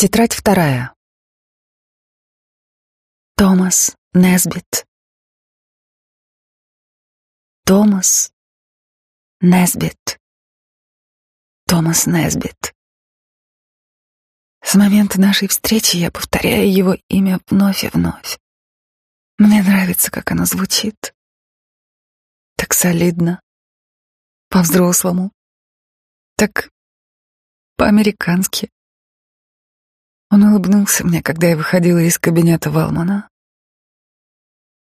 Тетрадь вторая. Томас Несбит. Томас Несбит. Томас Несбит. С момента нашей встречи я повторяю его имя вновь и вновь. Мне нравится, как оно звучит. Так солидно, по-взрослому, так по-американски. Он улыбнулся мне, когда я выходила из кабинета Валмана.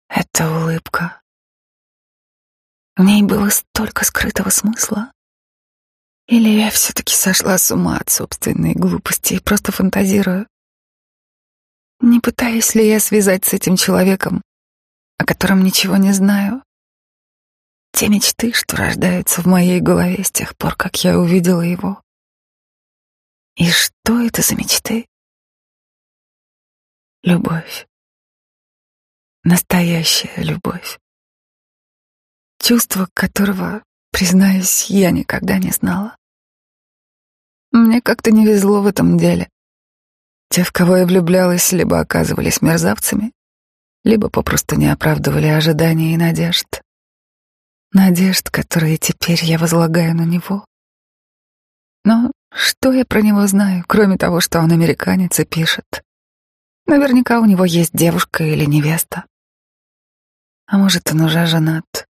Эта улыбка. В ней было столько скрытого смысла. Или я все-таки сошла с ума от собственной глупости и просто фантазирую? Не пытаюсь ли я связать с этим человеком, о котором ничего не знаю, те мечты, что рождаются в моей голове с тех пор, как я увидела его? И что это за мечты? Любовь. Настоящая любовь. Чувство которого, признаюсь, я никогда не знала. Мне как-то не везло в этом деле. Те, в кого я влюблялась, либо оказывались мерзавцами, либо попросту не оправдывали ожиданий и надежд. Надежд, которые теперь я возлагаю на него. Но что я про него знаю, кроме того, что он американец и пишет? Наверняка у него есть девушка или невеста. А может, он уже женат.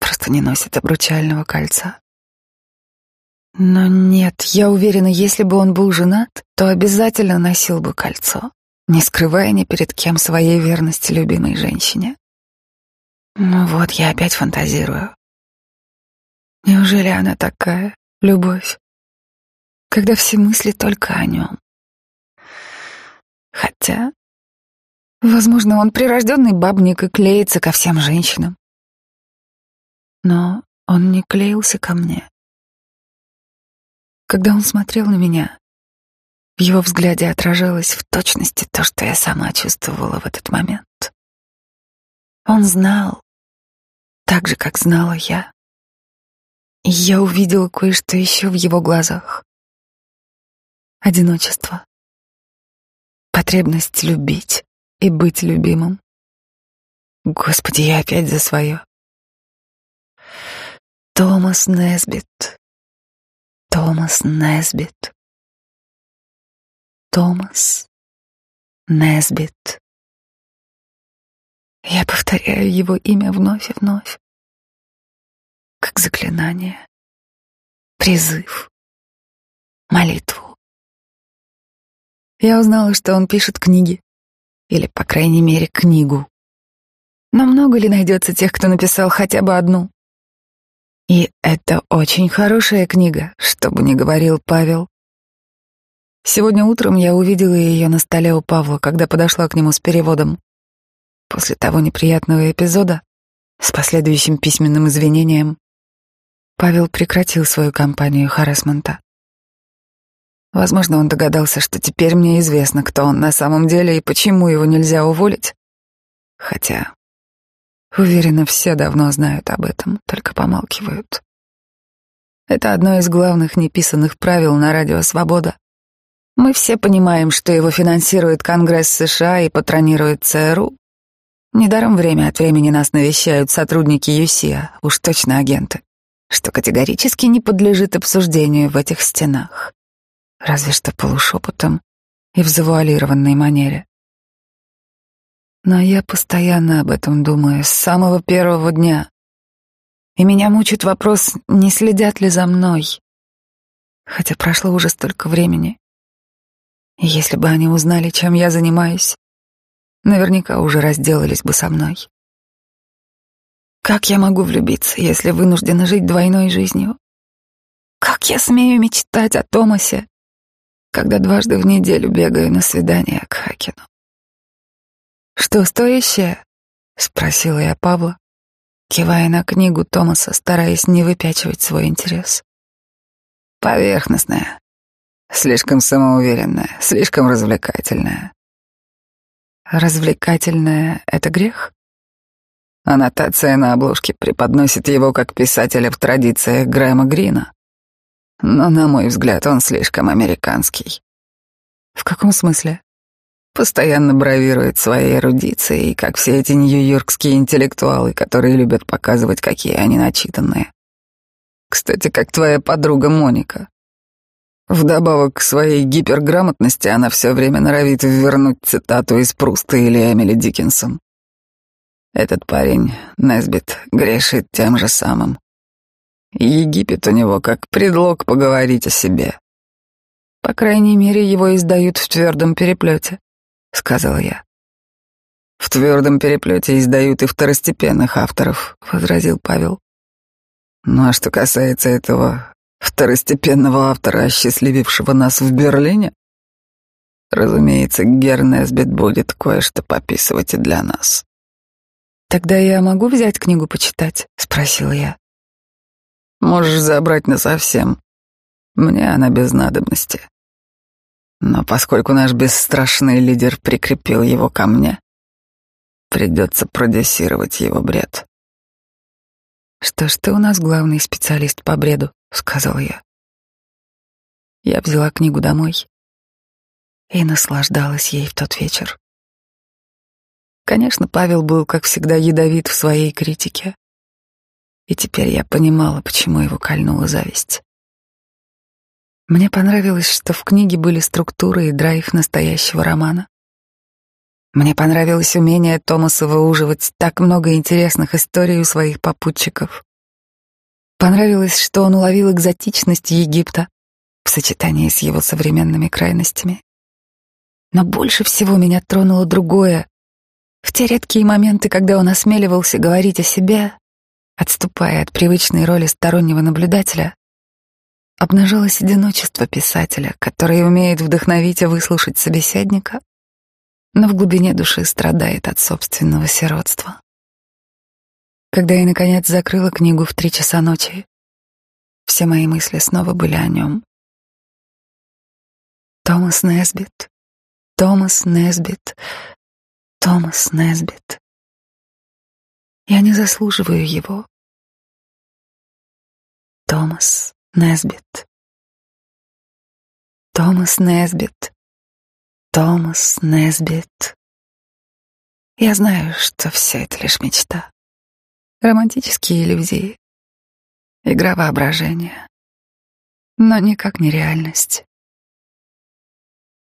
Просто не носит обручального кольца. Но нет, я уверена, если бы он был женат, то обязательно носил бы кольцо, не скрывая ни перед кем своей верности любимой женщине. Ну вот, я опять фантазирую. Неужели она такая, любовь, когда все мысли только о нем? Хотя, возможно, он прирожденный бабник и клеится ко всем женщинам. Но он не клеился ко мне. Когда он смотрел на меня, в его взгляде отражалось в точности то, что я сама чувствовала в этот момент. Он знал, так же, как знала я. И я увидела кое-что еще в его глазах. Одиночество потребность любить и быть любимым. Господи, я опять за свое. Томас Несбит. Томас Несбит. Томас Несбит. Я повторяю его имя вновь и вновь, как заклинание, призыв, молитву. Я узнала, что он пишет книги. Или, по крайней мере, книгу. Но много ли найдется тех, кто написал хотя бы одну? И это очень хорошая книга, что бы ни говорил Павел. Сегодня утром я увидела ее на столе у Павла, когда подошла к нему с переводом. После того неприятного эпизода, с последующим письменным извинением, Павел прекратил свою кампанию харасмента. Возможно, он догадался, что теперь мне известно, кто он на самом деле и почему его нельзя уволить. Хотя, уверена, все давно знают об этом, только помалкивают. Это одно из главных неписанных правил на радио «Свобода». Мы все понимаем, что его финансирует Конгресс США и патронирует ЦРУ. Недаром время от времени нас навещают сотрудники ЮСИА, уж точно агенты, что категорически не подлежит обсуждению в этих стенах разве что полушепотом и в завуалированной манере. Но я постоянно об этом думаю с самого первого дня. И меня мучит вопрос, не следят ли за мной. Хотя прошло уже столько времени. И если бы они узнали, чем я занимаюсь, наверняка уже разделались бы со мной. Как я могу влюбиться, если вынуждена жить двойной жизнью? Как я смею мечтать о Томасе, когда дважды в неделю бегаю на свидание к Хакину. «Что стоящее?» — спросила я Павла, кивая на книгу Томаса, стараясь не выпячивать свой интерес. «Поверхностная, слишком самоуверенная, слишком развлекательная». «Развлекательная — это грех?» Аннотация на обложке преподносит его как писателя в традициях Грэма Грина но, на мой взгляд, он слишком американский. В каком смысле? Постоянно бравирует своей эрудицией, как все эти нью-йоркские интеллектуалы, которые любят показывать, какие они начитанные. Кстати, как твоя подруга Моника. Вдобавок к своей гиперграмотности она все время норовит вернуть цитату из Пруста или Эмили Диккенсон. Этот парень, Несбит, грешит тем же самым. Египет у него как предлог поговорить о себе. По крайней мере, его издают в твердом переплете, сказал я. В твердом переплете издают и второстепенных авторов, возразил Павел. Ну а что касается этого второстепенного автора, осчастливившего нас в Берлине, разумеется, Гернесбит будет кое-что пописывать и для нас. Тогда я могу взять книгу почитать? спросил я. Можешь забрать на совсем. Мне она без надобности. Но поскольку наш бесстрашный лидер прикрепил его ко мне, придется продюсировать его бред. Что ж, ты у нас главный специалист по бреду, сказал я. Я взяла книгу домой и наслаждалась ей в тот вечер. Конечно, Павел был, как всегда, ядовит в своей критике. И теперь я понимала, почему его кольнула зависть. Мне понравилось, что в книге были структура и драйв настоящего романа. Мне понравилось умение Томаса выуживать так много интересных историй у своих попутчиков. Понравилось, что он уловил экзотичность Египта в сочетании с его современными крайностями. Но больше всего меня тронуло другое, в те редкие моменты, когда он осмеливался говорить о себе, отступая от привычной роли стороннего наблюдателя, обнажилось одиночество писателя, который умеет вдохновить и выслушать собеседника, но в глубине души страдает от собственного сиротства. Когда я, наконец, закрыла книгу в три часа ночи, все мои мысли снова были о нем. Томас Несбит, Томас Несбит, Томас Несбит. Я не заслуживаю его. Томас Несбит. Томас Несбит. Томас Несбит. Я знаю, что все это лишь мечта. Романтические иллюзии. Игра воображения. Но никак не реальность.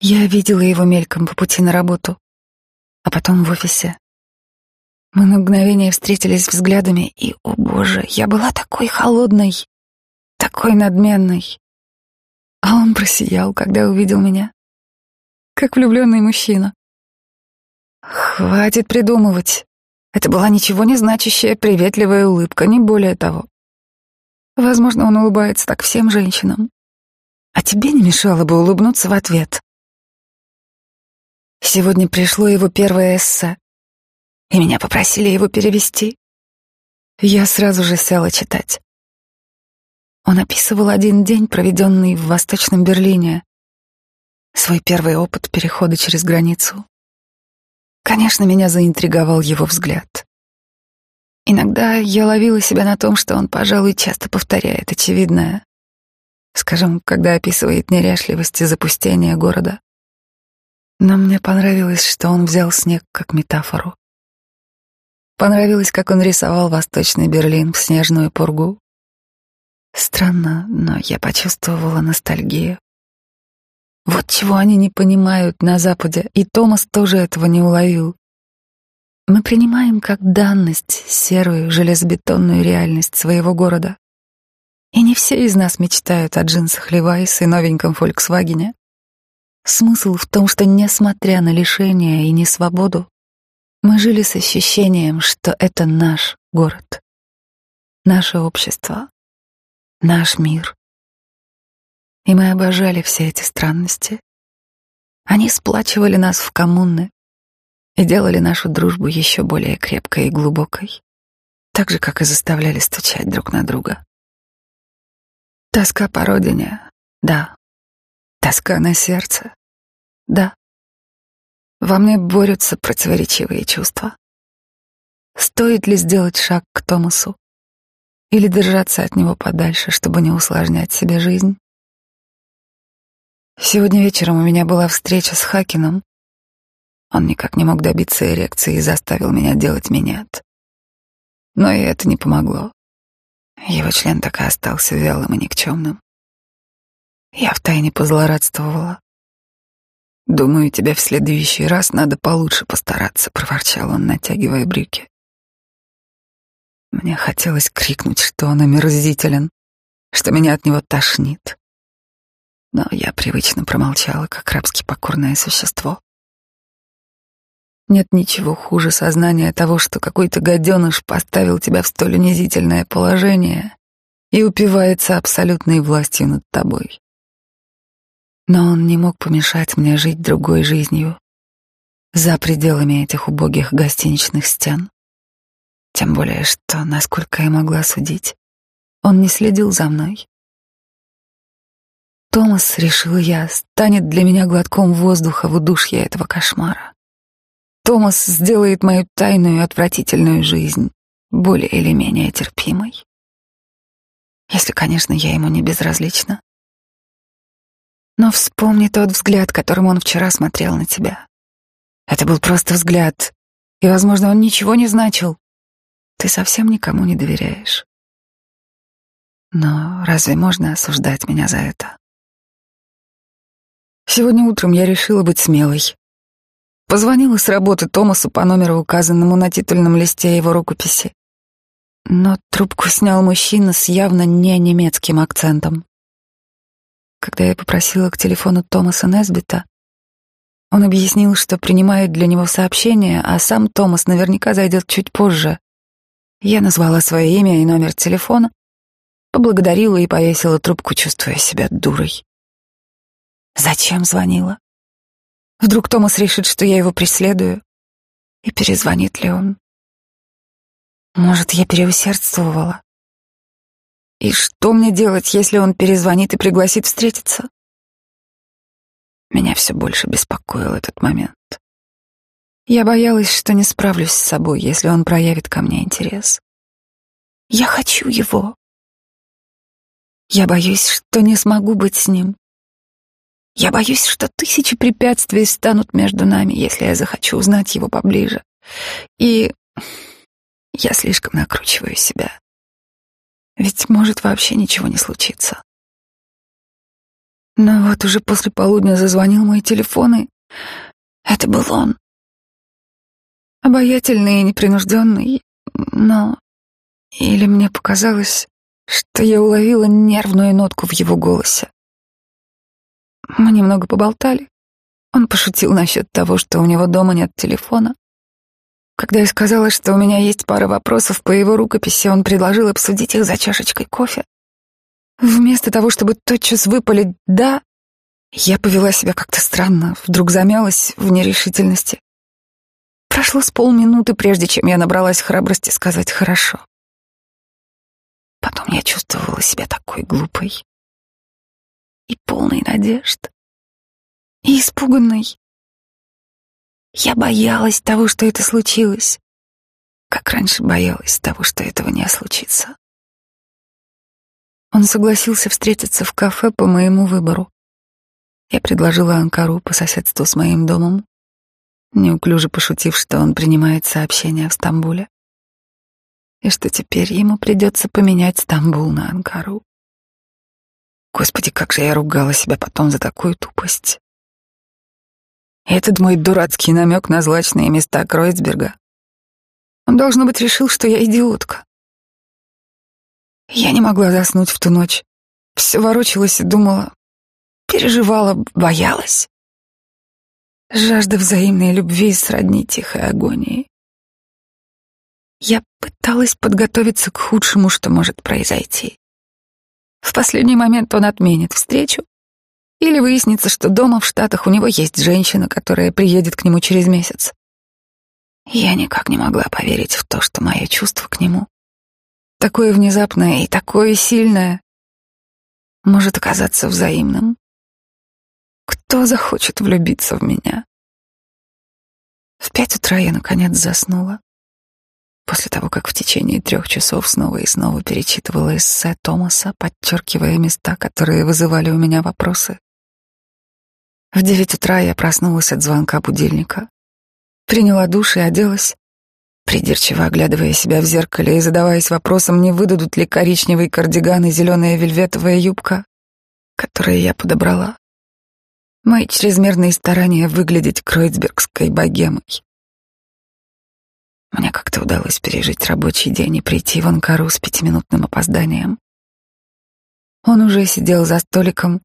Я видела его мельком по пути на работу а потом в офисе. Мы на мгновение встретились взглядами, и, о боже, я была такой холодной, такой надменной. А он просиял, когда увидел меня, как влюбленный мужчина. Хватит придумывать. Это была ничего не значащая приветливая улыбка, не более того. Возможно, он улыбается так всем женщинам. А тебе не мешало бы улыбнуться в ответ. Сегодня пришло его первое эссе, и меня попросили его перевести. Я сразу же села читать. Он описывал один день, проведенный в Восточном Берлине, свой первый опыт перехода через границу. Конечно, меня заинтриговал его взгляд. Иногда я ловила себя на том, что он, пожалуй, часто повторяет очевидное. Скажем, когда описывает неряшливость и запустение города. Но мне понравилось, что он взял снег как метафору. Понравилось, как он рисовал восточный Берлин в снежную пургу. Странно, но я почувствовала ностальгию. Вот чего они не понимают на Западе, и Томас тоже этого не уловил. Мы принимаем как данность серую железобетонную реальность своего города. И не все из нас мечтают о джинсах Левайс и новеньком Фольксвагене. Смысл в том, что, несмотря на лишения и несвободу, мы жили с ощущением, что это наш город, наше общество, наш мир. И мы обожали все эти странности. Они сплачивали нас в коммуны и делали нашу дружбу еще более крепкой и глубокой, так же, как и заставляли стучать друг на друга. Тоска по родине, да, тоска на сердце, да. Во мне борются противоречивые чувства. Стоит ли сделать шаг к Томасу? Или держаться от него подальше, чтобы не усложнять себе жизнь? Сегодня вечером у меня была встреча с Хакином. Он никак не мог добиться эрекции и заставил меня делать минет. Но и это не помогло. Его член так и остался вялым и никчемным. Я втайне позлорадствовала. «Думаю, тебе в следующий раз надо получше постараться», — проворчал он, натягивая брюки. Мне хотелось крикнуть, что он омерзителен, что меня от него тошнит. Но я привычно промолчала, как рабски покорное существо. Нет ничего хуже сознания того, что какой-то гаденыш поставил тебя в столь унизительное положение и упивается абсолютной властью над тобой. Но он не мог помешать мне жить другой жизнью за пределами этих убогих гостиничных стен. Тем более, что, насколько я могла судить, он не следил за мной. Томас, решила я, станет для меня глотком воздуха в удушье этого кошмара. Томас сделает мою тайную отвратительную жизнь более или менее терпимой. Если, конечно, я ему не безразлична. Но вспомни тот взгляд, которым он вчера смотрел на тебя. Это был просто взгляд, и, возможно, он ничего не значил. Ты совсем никому не доверяешь. Но разве можно осуждать меня за это? Сегодня утром я решила быть смелой. Позвонила с работы Томасу по номеру, указанному на титульном листе его рукописи. Но трубку снял мужчина с явно не немецким акцентом. Когда я попросила к телефону Томаса Несбита, он объяснил, что принимает для него сообщение, а сам Томас наверняка зайдет чуть позже. Я назвала свое имя и номер телефона, поблагодарила и повесила трубку, чувствуя себя дурой. Зачем звонила? Вдруг Томас решит, что я его преследую? И перезвонит ли он? Может, я переусердствовала? И что мне делать, если он перезвонит и пригласит встретиться? Меня все больше беспокоил этот момент. Я боялась, что не справлюсь с собой, если он проявит ко мне интерес. Я хочу его. Я боюсь, что не смогу быть с ним. Я боюсь, что тысячи препятствий станут между нами, если я захочу узнать его поближе. И я слишком накручиваю себя. Ведь может вообще ничего не случиться. Но вот уже после полудня зазвонил мой телефон, и это был он. Обаятельный и непринужденный, но... Или мне показалось, что я уловила нервную нотку в его голосе. Мы немного поболтали. Он пошутил насчет того, что у него дома нет телефона. Когда я сказала, что у меня есть пара вопросов по его рукописи, он предложил обсудить их за чашечкой кофе. Вместо того, чтобы тотчас выпалить «да», я повела себя как-то странно, вдруг замялась в нерешительности. Прошло с полминуты, прежде чем я набралась храбрости сказать «хорошо». Потом я чувствовала себя такой глупой и полной надежд, и испуганной. Я боялась того, что это случилось, как раньше боялась того, что этого не случится. Он согласился встретиться в кафе по моему выбору. Я предложила Анкару по соседству с моим домом, неуклюже пошутив, что он принимает сообщения в Стамбуле, и что теперь ему придется поменять Стамбул на Анкару. Господи, как же я ругала себя потом за такую тупость. Этот мой дурацкий намек на злачные места Кройцберга. Он, должно быть, решил, что я идиотка. Я не могла заснуть в ту ночь. Все ворочалась и думала, переживала, боялась. Жажда взаимной любви сродни тихой агонии. Я пыталась подготовиться к худшему, что может произойти. В последний момент он отменит встречу, или выяснится, что дома в Штатах у него есть женщина, которая приедет к нему через месяц. Я никак не могла поверить в то, что мое чувство к нему, такое внезапное и такое сильное, может оказаться взаимным. Кто захочет влюбиться в меня? В пять утра я, наконец, заснула после того, как в течение трех часов снова и снова перечитывала эссе Томаса, подчеркивая места, которые вызывали у меня вопросы. В девять утра я проснулась от звонка будильника. Приняла душ и оделась, придирчиво оглядывая себя в зеркале и задаваясь вопросом, не выдадут ли коричневый кардиган и зеленая вельветовая юбка, которые я подобрала. Мои чрезмерные старания выглядеть кройцбергской богемой. Мне как-то удалось пережить рабочий день и прийти в Анкару с пятиминутным опозданием. Он уже сидел за столиком,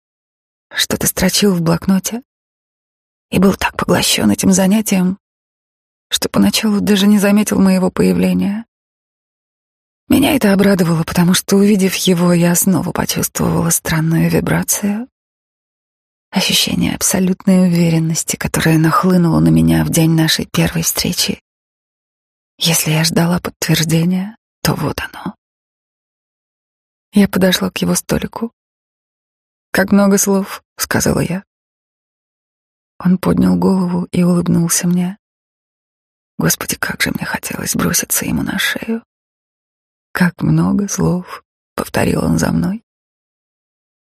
что-то строчил в блокноте и был так поглощен этим занятием, что поначалу даже не заметил моего появления. Меня это обрадовало, потому что, увидев его, я снова почувствовала странную вибрацию, ощущение абсолютной уверенности, которое нахлынуло на меня в день нашей первой встречи. Если я ждала подтверждения, то вот оно. Я подошла к его столику. «Как много слов», — сказала я. Он поднял голову и улыбнулся мне. Господи, как же мне хотелось броситься ему на шею. «Как много слов», — повторил он за мной.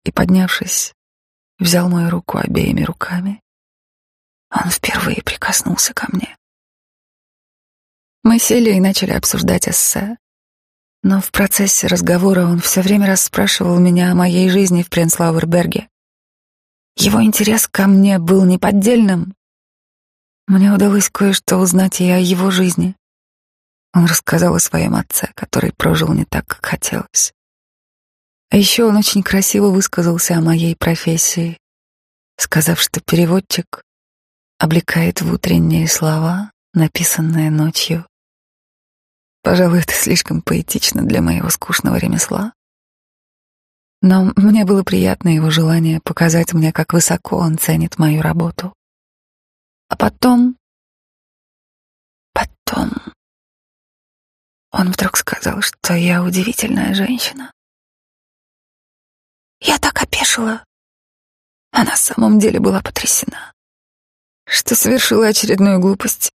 И, поднявшись, взял мою руку обеими руками. Он впервые прикоснулся ко мне. Мы сели и начали обсуждать эссе. Но в процессе разговора он все время расспрашивал меня о моей жизни в Пренслауэрберге. Его интерес ко мне был неподдельным. Мне удалось кое-что узнать и о его жизни. Он рассказал о своем отце, который прожил не так, как хотелось. А еще он очень красиво высказался о моей профессии, сказав, что переводчик облекает в утренние слова, написанные ночью. Пожалуй, это слишком поэтично для моего скучного ремесла. Но мне было приятно его желание показать мне, как высоко он ценит мою работу. А потом... Потом... Он вдруг сказал, что я удивительная женщина. Я так опешила. А на самом деле была потрясена, что совершила очередную глупость.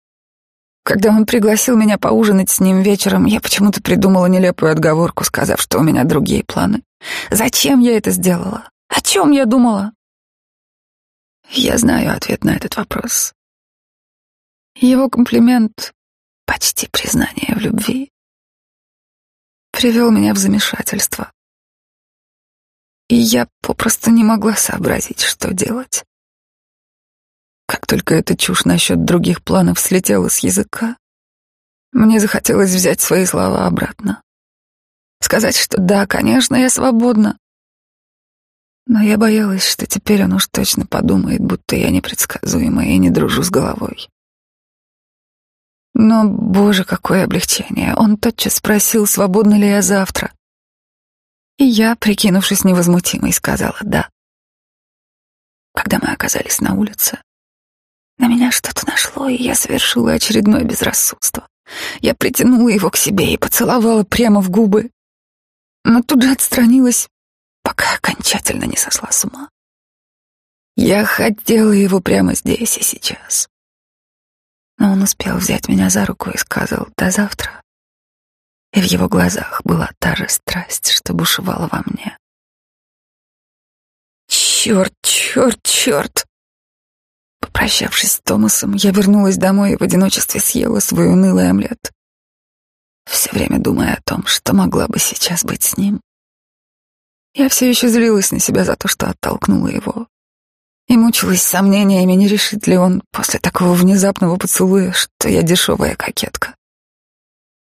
Когда он пригласил меня поужинать с ним вечером, я почему-то придумала нелепую отговорку, сказав, что у меня другие планы. Зачем я это сделала? О чем я думала? Я знаю ответ на этот вопрос. Его комплимент, почти признание в любви, привел меня в замешательство. И я попросту не могла сообразить, что делать. Как только эта чушь насчет других планов слетела с языка, мне захотелось взять свои слова обратно. Сказать, что да, конечно, я свободна. Но я боялась, что теперь он уж точно подумает, будто я непредсказуемая и не дружу с головой. Но, боже, какое облегчение! Он тотчас спросил, свободна ли я завтра. И я, прикинувшись невозмутимой, сказала «да». Когда мы оказались на улице, на меня что-то нашло, и я совершила очередное безрассудство. Я притянула его к себе и поцеловала прямо в губы, но тут же отстранилась, пока окончательно не сошла с ума. Я хотела его прямо здесь и сейчас. Но он успел взять меня за руку и сказал «до завтра». И в его глазах была та же страсть, что бушевала во мне. Черт, черт, черт! Попрощавшись с Томасом, я вернулась домой и в одиночестве съела свой унылый омлет. Все время думая о том, что могла бы сейчас быть с ним. Я все еще злилась на себя за то, что оттолкнула его. И мучилась сомнениями, не решит ли он после такого внезапного поцелуя, что я дешевая кокетка.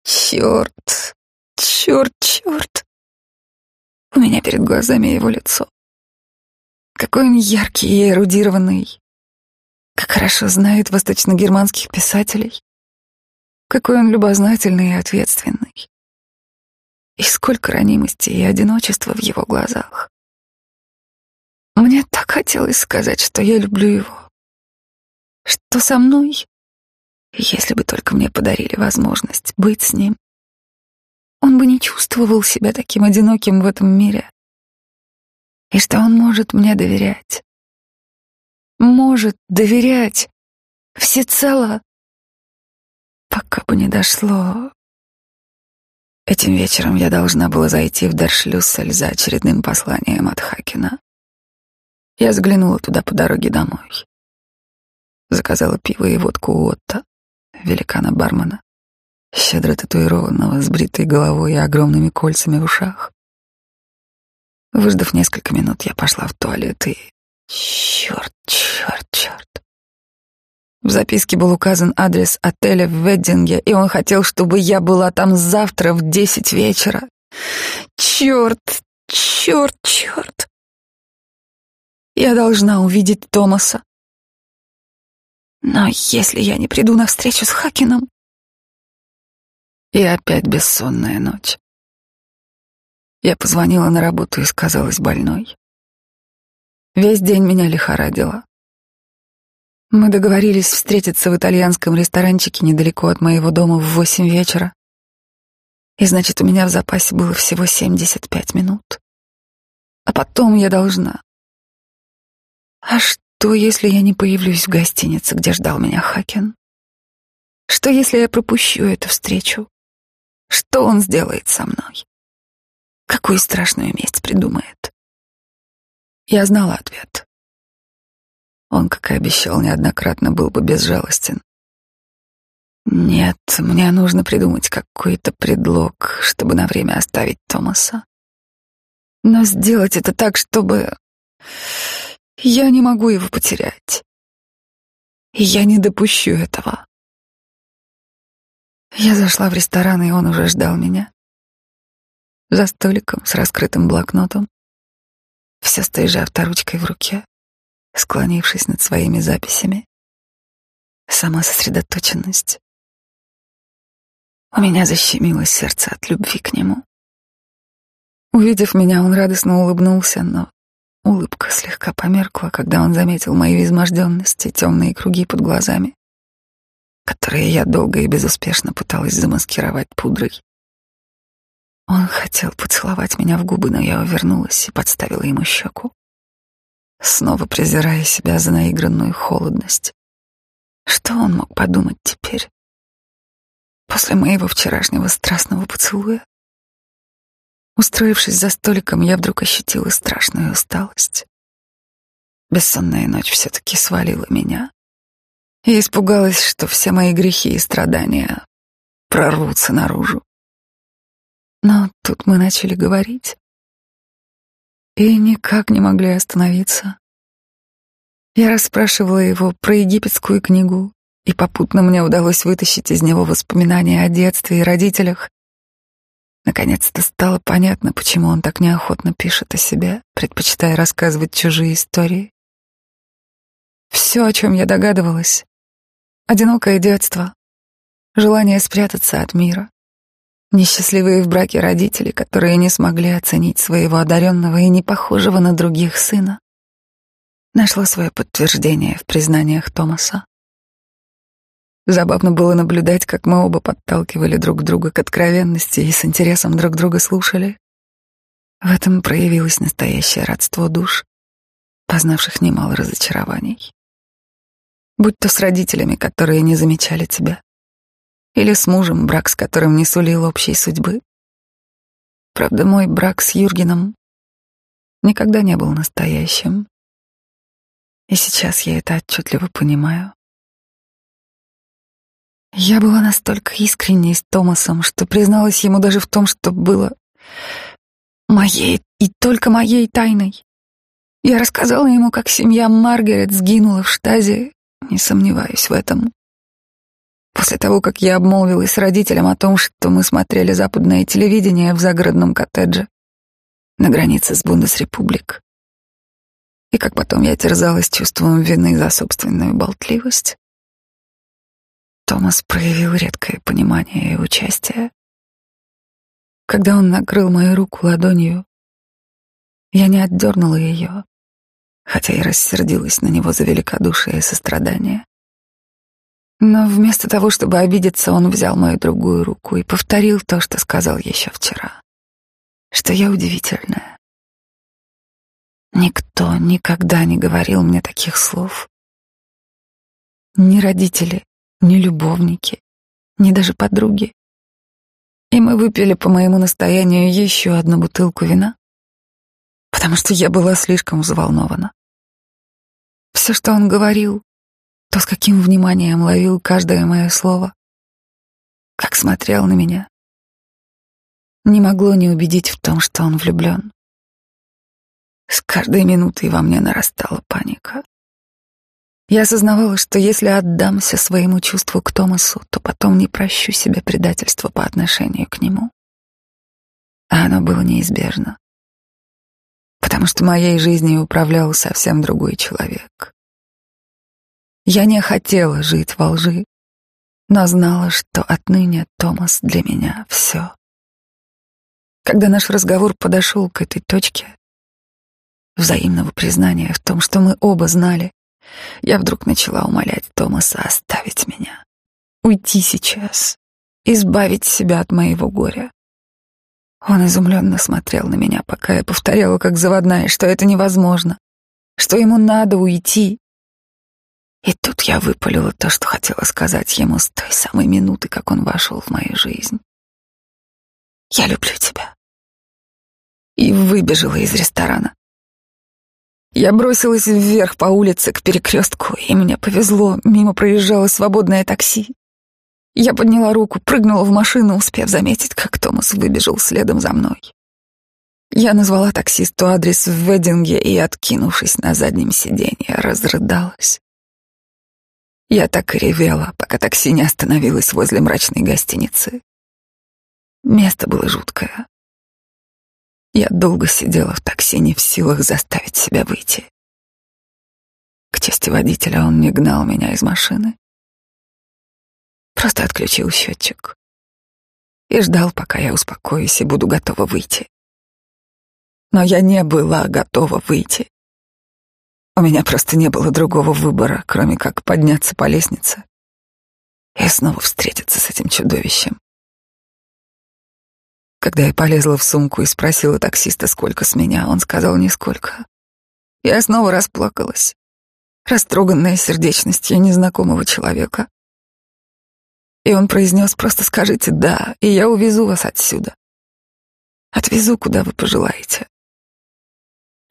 Черт, черт, черт. У меня перед глазами его лицо. Какой он яркий и эрудированный, как хорошо знает восточно-германских писателей. Какой он любознательный и ответственный. И сколько ранимости и одиночества в его глазах. Мне так хотелось сказать, что я люблю его. Что со мной, если бы только мне подарили возможность быть с ним, он бы не чувствовал себя таким одиноким в этом мире. И что он может мне доверять может доверять всецело, пока бы не дошло. Этим вечером я должна была зайти в Даршлюссель за очередным посланием от Хакена. Я заглянула туда по дороге домой. Заказала пиво и водку у Отто, великана-бармена, щедро татуированного, с бритой головой и огромными кольцами в ушах. Выждав несколько минут, я пошла в туалет и... Черт, черт, черт. В записке был указан адрес отеля в Веддинге, и он хотел, чтобы я была там завтра в десять вечера. Черт, черт, черт. Я должна увидеть Томаса. Но если я не приду на встречу с Хакином... И опять бессонная ночь. Я позвонила на работу и сказалась больной. Весь день меня лихорадило. Мы договорились встретиться в итальянском ресторанчике недалеко от моего дома в восемь вечера. И значит, у меня в запасе было всего семьдесят пять минут. А потом я должна. А что, если я не появлюсь в гостинице, где ждал меня Хакен? Что, если я пропущу эту встречу? Что он сделает со мной? Какую страшную месть придумает? Я знала ответ. Он, как и обещал неоднократно, был бы безжалостен. Нет, мне нужно придумать какой-то предлог, чтобы на время оставить Томаса. Но сделать это так, чтобы... Я не могу его потерять. Я не допущу этого. Я зашла в ресторан, и он уже ждал меня. За столиком с раскрытым блокнотом, все с той же авторучкой в руке склонившись над своими записями. Сама сосредоточенность. У меня защемило сердце от любви к нему. Увидев меня, он радостно улыбнулся, но улыбка слегка померкла, когда он заметил мою изможденность и темные круги под глазами, которые я долго и безуспешно пыталась замаскировать пудрой. Он хотел поцеловать меня в губы, но я увернулась и подставила ему щеку снова презирая себя за наигранную холодность. Что он мог подумать теперь? После моего вчерашнего страстного поцелуя, устроившись за столиком, я вдруг ощутила страшную усталость. Бессонная ночь все-таки свалила меня. И испугалась, что все мои грехи и страдания прорвутся наружу. Но тут мы начали говорить и никак не могли остановиться. Я расспрашивала его про египетскую книгу, и попутно мне удалось вытащить из него воспоминания о детстве и родителях. Наконец-то стало понятно, почему он так неохотно пишет о себе, предпочитая рассказывать чужие истории. Все, о чем я догадывалась, одинокое детство, желание спрятаться от мира, Несчастливые в браке родители, которые не смогли оценить своего одаренного и не похожего на других сына, нашло свое подтверждение в признаниях Томаса. Забавно было наблюдать, как мы оба подталкивали друг друга к откровенности и с интересом друг друга слушали. В этом проявилось настоящее родство душ, познавших немало разочарований. Будь то с родителями, которые не замечали тебя, или с мужем, брак с которым не сулил общей судьбы. Правда, мой брак с Юргеном никогда не был настоящим. И сейчас я это отчетливо понимаю. Я была настолько искренней с Томасом, что призналась ему даже в том, что было моей и только моей тайной. Я рассказала ему, как семья Маргарет сгинула в штазе, не сомневаюсь в этом. После того, как я обмолвилась родителям о том, что мы смотрели западное телевидение в загородном коттедже на границе с Бундесрепублик, и как потом я терзалась чувством вины за собственную болтливость, Томас проявил редкое понимание и участие. Когда он накрыл мою руку ладонью, я не отдернула ее, хотя и рассердилась на него за великодушие и сострадание. Но вместо того, чтобы обидеться, он взял мою другую руку и повторил то, что сказал еще вчера. Что я удивительная. Никто никогда не говорил мне таких слов. Ни родители, ни любовники, ни даже подруги. И мы выпили по моему настоянию еще одну бутылку вина, потому что я была слишком взволнована. Все, что он говорил, то, с каким вниманием ловил каждое мое слово, как смотрел на меня, не могло не убедить в том, что он влюблен. С каждой минутой во мне нарастала паника. Я осознавала, что если отдамся своему чувству к Томасу, то потом не прощу себе предательства по отношению к нему. А оно было неизбежно. Потому что моей жизнью управлял совсем другой человек. Я не хотела жить во лжи, но знала, что отныне Томас для меня все. Когда наш разговор подошел к этой точке, взаимного признания в том, что мы оба знали, я вдруг начала умолять Томаса оставить меня, уйти сейчас, избавить себя от моего горя. Он изумленно смотрел на меня, пока я повторяла, как заводная, что это невозможно, что ему надо уйти. И тут я выпалила то, что хотела сказать ему с той самой минуты, как он вошел в мою жизнь. «Я люблю тебя». И выбежала из ресторана. Я бросилась вверх по улице к перекрестку, и мне повезло, мимо проезжало свободное такси. Я подняла руку, прыгнула в машину, успев заметить, как Томас выбежал следом за мной. Я назвала таксисту адрес в Веддинге и, откинувшись на заднем сиденье, разрыдалась. Я так и ревела, пока такси не остановилось возле мрачной гостиницы. Место было жуткое. Я долго сидела в такси, не в силах заставить себя выйти. К чести водителя он не гнал меня из машины. Просто отключил счетчик и ждал, пока я успокоюсь и буду готова выйти. Но я не была готова выйти. У меня просто не было другого выбора, кроме как подняться по лестнице и снова встретиться с этим чудовищем. Когда я полезла в сумку и спросила таксиста, сколько с меня, он сказал нисколько. Я снова расплакалась, растроганная сердечностью незнакомого человека. И он произнес, просто скажите «да», и я увезу вас отсюда. Отвезу, куда вы пожелаете.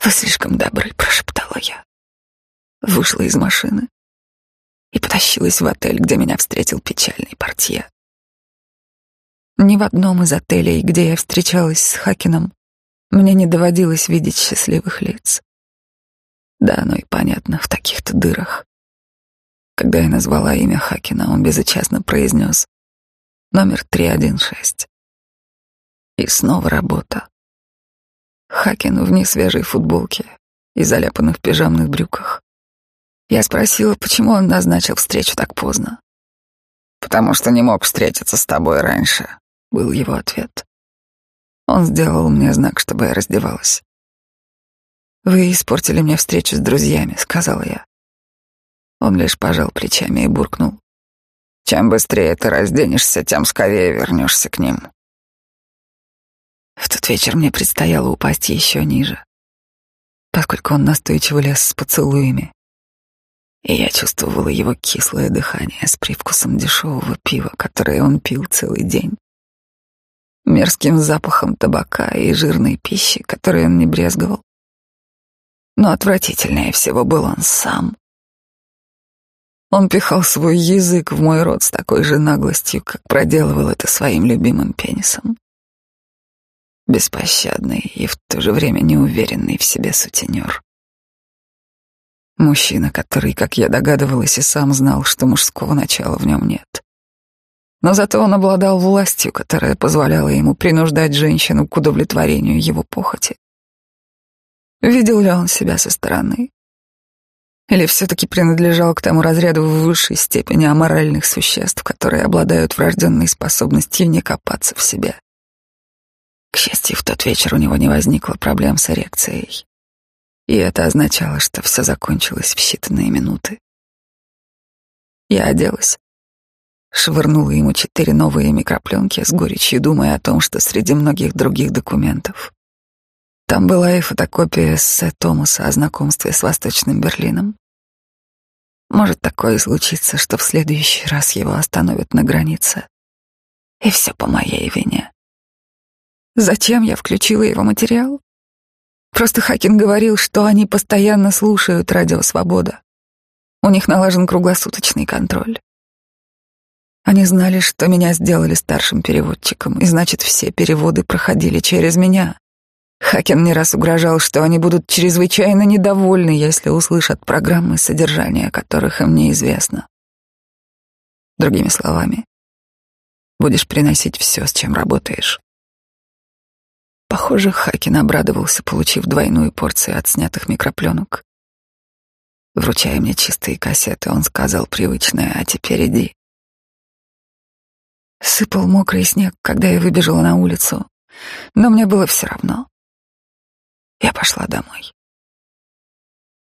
Вы слишком добры, прошептала я. Вышла из машины и потащилась в отель, где меня встретил печальный портье. Ни в одном из отелей, где я встречалась с Хакином, мне не доводилось видеть счастливых лиц. Да, оно и понятно, в таких-то дырах. Когда я назвала имя Хакина, он безучастно произнес номер 316. И снова работа. Хакин в несвежей футболке и заляпанных пижамных брюках. Я спросила, почему он назначил встречу так поздно. «Потому что не мог встретиться с тобой раньше», был его ответ. Он сделал мне знак, чтобы я раздевалась. «Вы испортили мне встречу с друзьями», — сказала я. Он лишь пожал плечами и буркнул. «Чем быстрее ты разденешься, тем скорее вернешься к ним». В тот вечер мне предстояло упасть еще ниже, поскольку он настойчиво лез с поцелуями, и я чувствовала его кислое дыхание с привкусом дешевого пива, которое он пил целый день мерзким запахом табака и жирной пищи, которой он не брезговал. Но отвратительнее всего был он сам. Он пихал свой язык в мой рот с такой же наглостью, как проделывал это своим любимым пенисом. Беспощадный и в то же время неуверенный в себе сутенер. Мужчина, который, как я догадывалась, и сам знал, что мужского начала в нем нет но зато он обладал властью, которая позволяла ему принуждать женщину к удовлетворению его похоти. Видел ли он себя со стороны? Или все-таки принадлежал к тому разряду в высшей степени аморальных существ, которые обладают врожденной способностью не копаться в себе? К счастью, в тот вечер у него не возникло проблем с эрекцией. И это означало, что все закончилось в считанные минуты. Я оделась швырнула ему четыре новые микропленки с горечью, думая о том, что среди многих других документов там была и фотокопия эссе Томаса о знакомстве с Восточным Берлином. Может такое случиться, что в следующий раз его остановят на границе. И все по моей вине. Зачем я включила его материал? Просто Хакин говорил, что они постоянно слушают радио «Свобода». У них налажен круглосуточный контроль. Они знали, что меня сделали старшим переводчиком, и значит, все переводы проходили через меня. Хакен не раз угрожал, что они будут чрезвычайно недовольны, если услышат программы, содержания которых им неизвестно. Другими словами, будешь приносить все, с чем работаешь. Похоже, Хакен обрадовался, получив двойную порцию отснятых микропленок. Вручая мне чистые кассеты, он сказал привычное «А теперь иди». Сыпал мокрый снег, когда я выбежала на улицу, но мне было все равно. Я пошла домой.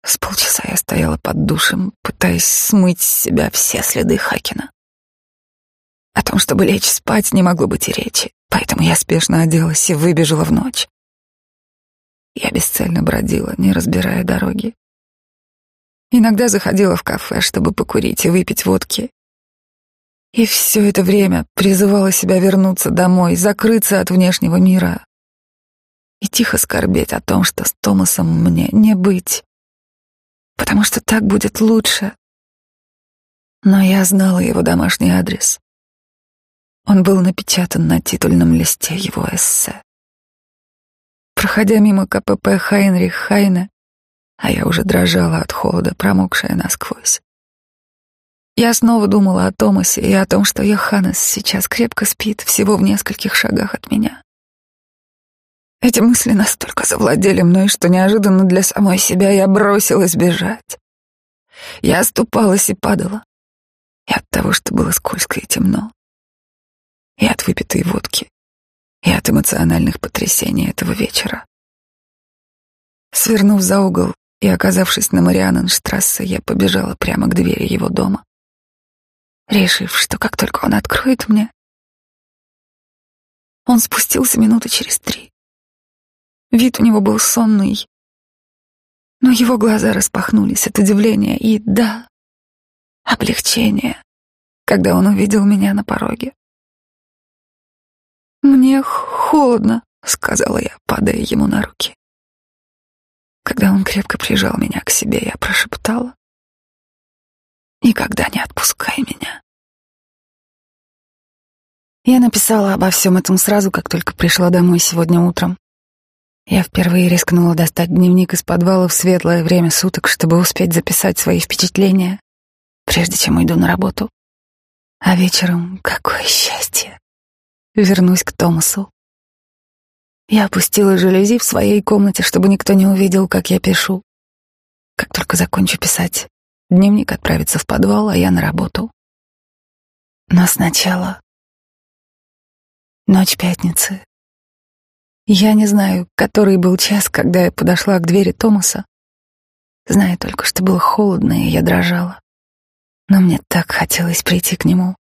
С полчаса я стояла под душем, пытаясь смыть с себя все следы Хакина. О том, чтобы лечь спать, не могло быть и речи, поэтому я спешно оделась и выбежала в ночь. Я бесцельно бродила, не разбирая дороги. Иногда заходила в кафе, чтобы покурить и выпить водки. И все это время призывала себя вернуться домой, закрыться от внешнего мира и тихо скорбеть о том, что с Томасом мне не быть, потому что так будет лучше. Но я знала его домашний адрес. Он был напечатан на титульном листе его эссе. Проходя мимо КПП Хайнрих Хайна, а я уже дрожала от холода, промокшая насквозь. Я снова думала о Томасе и о том, что Йоханнес сейчас крепко спит всего в нескольких шагах от меня. Эти мысли настолько завладели мной, что неожиданно для самой себя я бросилась бежать. Я оступалась и падала. И от того, что было скользко и темно. И от выпитой водки. И от эмоциональных потрясений этого вечера. Свернув за угол, и, оказавшись на Марианненштрассе, я побежала прямо к двери его дома, решив, что как только он откроет мне... Он спустился минуты через три. Вид у него был сонный, но его глаза распахнулись от удивления и, да, облегчения, когда он увидел меня на пороге. «Мне холодно», — сказала я, падая ему на руки. Когда он крепко прижал меня к себе, я прошептала. «Никогда не отпускай меня». Я написала обо всем этом сразу, как только пришла домой сегодня утром. Я впервые рискнула достать дневник из подвала в светлое время суток, чтобы успеть записать свои впечатления, прежде чем уйду на работу. А вечером какое счастье! Вернусь к Томасу. Я опустила жалюзи в своей комнате, чтобы никто не увидел, как я пишу. Как только закончу писать, дневник отправится в подвал, а я на работу. Но сначала ночь пятницы. Я не знаю, который был час, когда я подошла к двери Томаса. Знаю только, что было холодно, и я дрожала. Но мне так хотелось прийти к нему,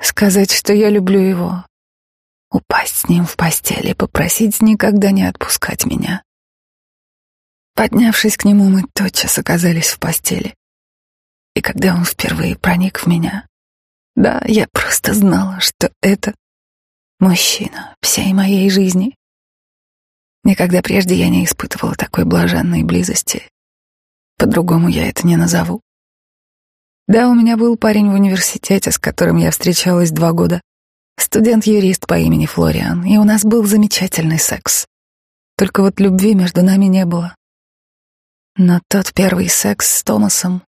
сказать, что я люблю его, упасть с ним в постели и попросить никогда не отпускать меня. Поднявшись к нему, мы тотчас оказались в постели. И когда он впервые проник в меня, да, я просто знала, что это мужчина всей моей жизни. Никогда прежде я не испытывала такой блаженной близости. По-другому я это не назову. Да, у меня был парень в университете, с которым я встречалась два года. Студент-юрист по имени Флориан, и у нас был замечательный секс. Только вот любви между нами не было. Но тот первый секс с Томасом,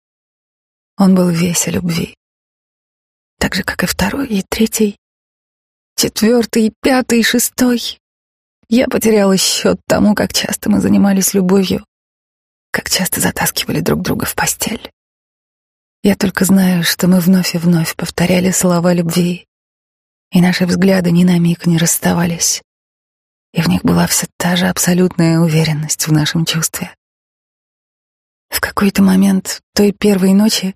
он был весь о любви. Так же, как и второй, и третий, четвертый, пятый, шестой. Я потеряла счет тому, как часто мы занимались любовью, как часто затаскивали друг друга в постель. Я только знаю, что мы вновь и вновь повторяли слова любви, и наши взгляды ни на миг не расставались, и в них была все та же абсолютная уверенность в нашем чувстве. В какой-то момент той первой ночи,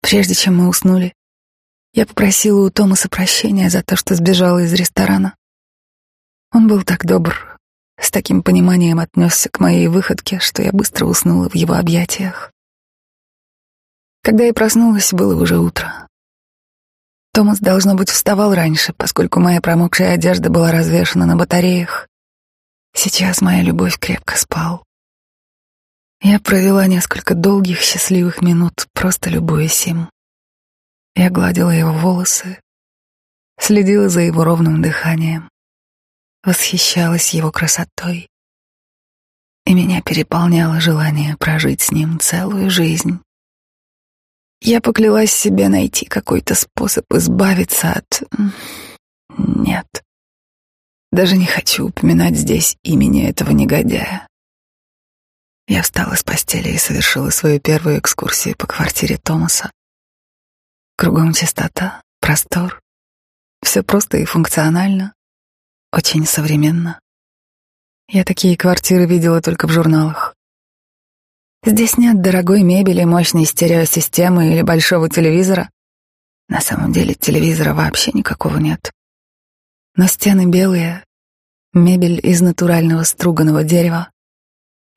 прежде чем мы уснули, я попросила у Томаса прощения за то, что сбежала из ресторана. Он был так добр, с таким пониманием отнесся к моей выходке, что я быстро уснула в его объятиях. Когда я проснулась, было уже утро. Томас, должно быть, вставал раньше, поскольку моя промокшая одежда была развешана на батареях. Сейчас моя любовь крепко спал. Я провела несколько долгих счастливых минут, просто любуясь им. Я гладила его волосы, следила за его ровным дыханием, восхищалась его красотой, и меня переполняло желание прожить с ним целую жизнь. Я поклялась себе найти какой-то способ избавиться от... Нет. Даже не хочу упоминать здесь имени этого негодяя. Я встала с постели и совершила свою первую экскурсию по квартире Томаса. Кругом чистота, простор. Все просто и функционально. Очень современно. Я такие квартиры видела только в журналах. Здесь нет дорогой мебели, мощной стереосистемы или большого телевизора. На самом деле телевизора вообще никакого нет. Но стены белые, мебель из натурального струганного дерева,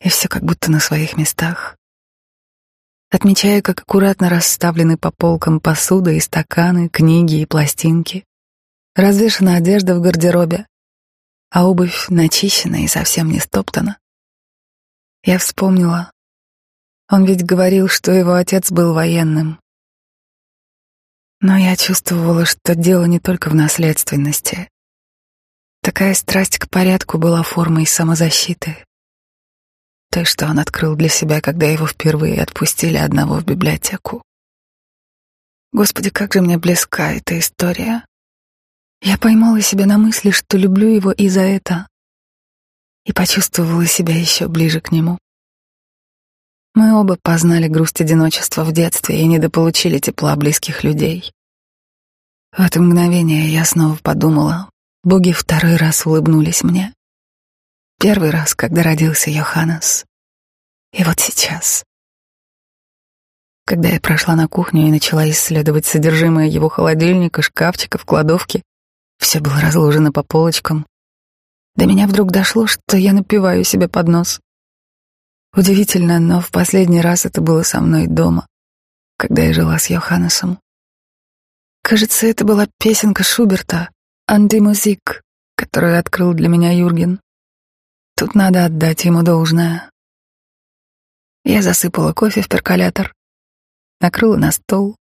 и все как будто на своих местах. Отмечая, как аккуратно расставлены по полкам посуда и стаканы, книги и пластинки. Развешана одежда в гардеробе, а обувь начищена и совсем не стоптана. Я вспомнила. Он ведь говорил, что его отец был военным. Но я чувствовала, что дело не только в наследственности. Такая страсть к порядку была формой самозащиты той, что он открыл для себя, когда его впервые отпустили одного в библиотеку. Господи, как же мне близка эта история. Я поймала себя на мысли, что люблю его и за это, и почувствовала себя еще ближе к нему. Мы оба познали грусть одиночества в детстве и недополучили тепла близких людей. В это мгновение я снова подумала, боги второй раз улыбнулись мне. Первый раз, когда родился Йоханнес. И вот сейчас. Когда я прошла на кухню и начала исследовать содержимое его холодильника, шкафчиков, кладовки, все было разложено по полочкам. До меня вдруг дошло, что я напиваю себе под нос. Удивительно, но в последний раз это было со мной дома, когда я жила с Йоханнесом. Кажется, это была песенка Шуберта «Антимузик», которую открыл для меня Юрген. Тут надо отдать ему должное. Я засыпала кофе в перколятор, накрыла на стол,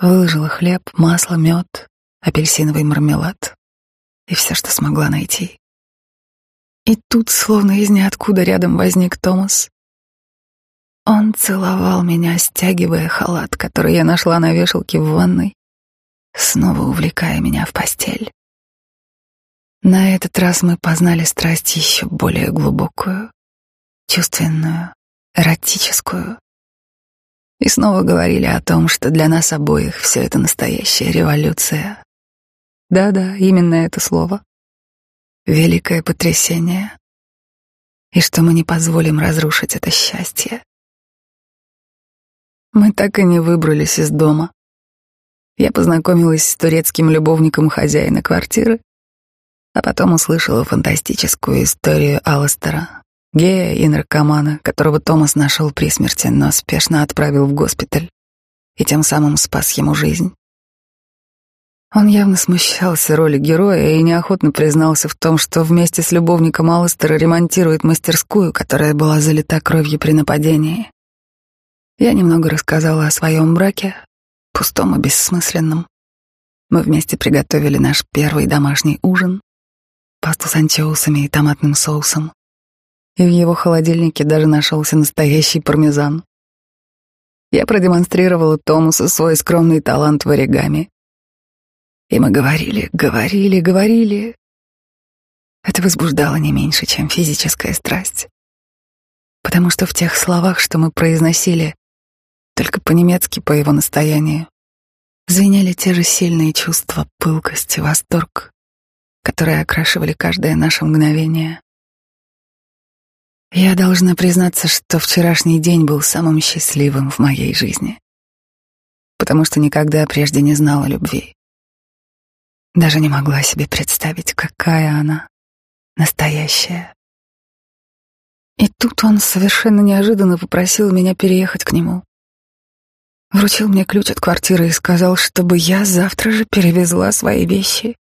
выложила хлеб, масло, мед, апельсиновый мармелад и все, что смогла найти. И тут, словно из ниоткуда, рядом возник Томас. Он целовал меня, стягивая халат, который я нашла на вешалке в ванной, снова увлекая меня в постель. На этот раз мы познали страсть еще более глубокую, чувственную, эротическую. И снова говорили о том, что для нас обоих все это настоящая революция. Да-да, именно это слово. Великое потрясение. И что мы не позволим разрушить это счастье. Мы так и не выбрались из дома. Я познакомилась с турецким любовником хозяина квартиры, а потом услышала фантастическую историю Алластера, гея и наркомана, которого Томас нашел при смерти, но спешно отправил в госпиталь и тем самым спас ему жизнь. Он явно смущался роли героя и неохотно признался в том, что вместе с любовником Алластера ремонтирует мастерскую, которая была залита кровью при нападении. Я немного рассказала о своем браке, пустом и бессмысленном. Мы вместе приготовили наш первый домашний ужин, пасту с анчоусами и томатным соусом. И в его холодильнике даже нашелся настоящий пармезан. Я продемонстрировала Томасу свой скромный талант в оригами. И мы говорили, говорили, говорили. Это возбуждало не меньше, чем физическая страсть. Потому что в тех словах, что мы произносили, только по-немецки по его настоянию, звенели те же сильные чувства, пылкость и восторг, которые окрашивали каждое наше мгновение. Я должна признаться, что вчерашний день был самым счастливым в моей жизни, потому что никогда прежде не знала любви. Даже не могла себе представить, какая она настоящая. И тут он совершенно неожиданно попросил меня переехать к нему. Вручил мне ключ от квартиры и сказал, чтобы я завтра же перевезла свои вещи.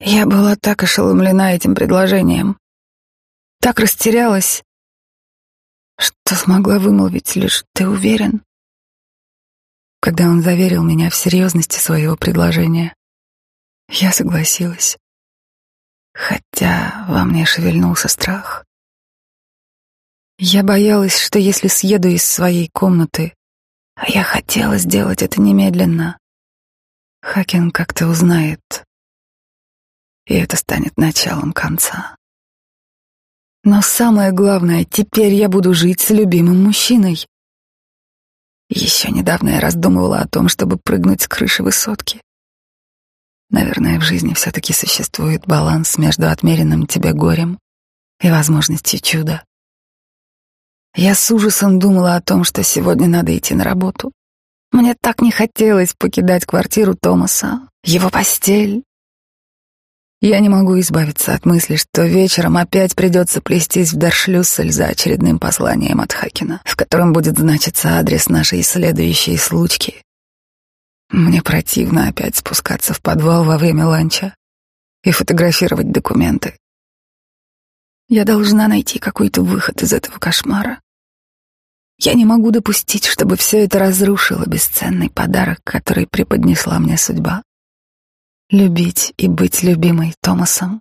Я была так ошеломлена этим предложением, так растерялась. что смогла вымолвить лишь «ты уверен?». Когда он заверил меня в серьезности своего предложения, я согласилась, хотя во мне шевельнулся страх. Я боялась, что если съеду из своей комнаты, а я хотела сделать это немедленно, Хакен как-то узнает, и это станет началом конца. Но самое главное, теперь я буду жить с любимым мужчиной. Еще недавно я раздумывала о том, чтобы прыгнуть с крыши высотки. Наверное, в жизни все-таки существует баланс между отмеренным тебе горем и возможностью чуда. Я с ужасом думала о том, что сегодня надо идти на работу. Мне так не хотелось покидать квартиру Томаса, его постель, я не могу избавиться от мысли, что вечером опять придется плестись в Даршлюссель за очередным посланием от Хакина, в котором будет значиться адрес нашей следующей случки. Мне противно опять спускаться в подвал во время ланча и фотографировать документы. Я должна найти какой-то выход из этого кошмара. Я не могу допустить, чтобы все это разрушило бесценный подарок, который преподнесла мне судьба любить и быть любимой Томасом.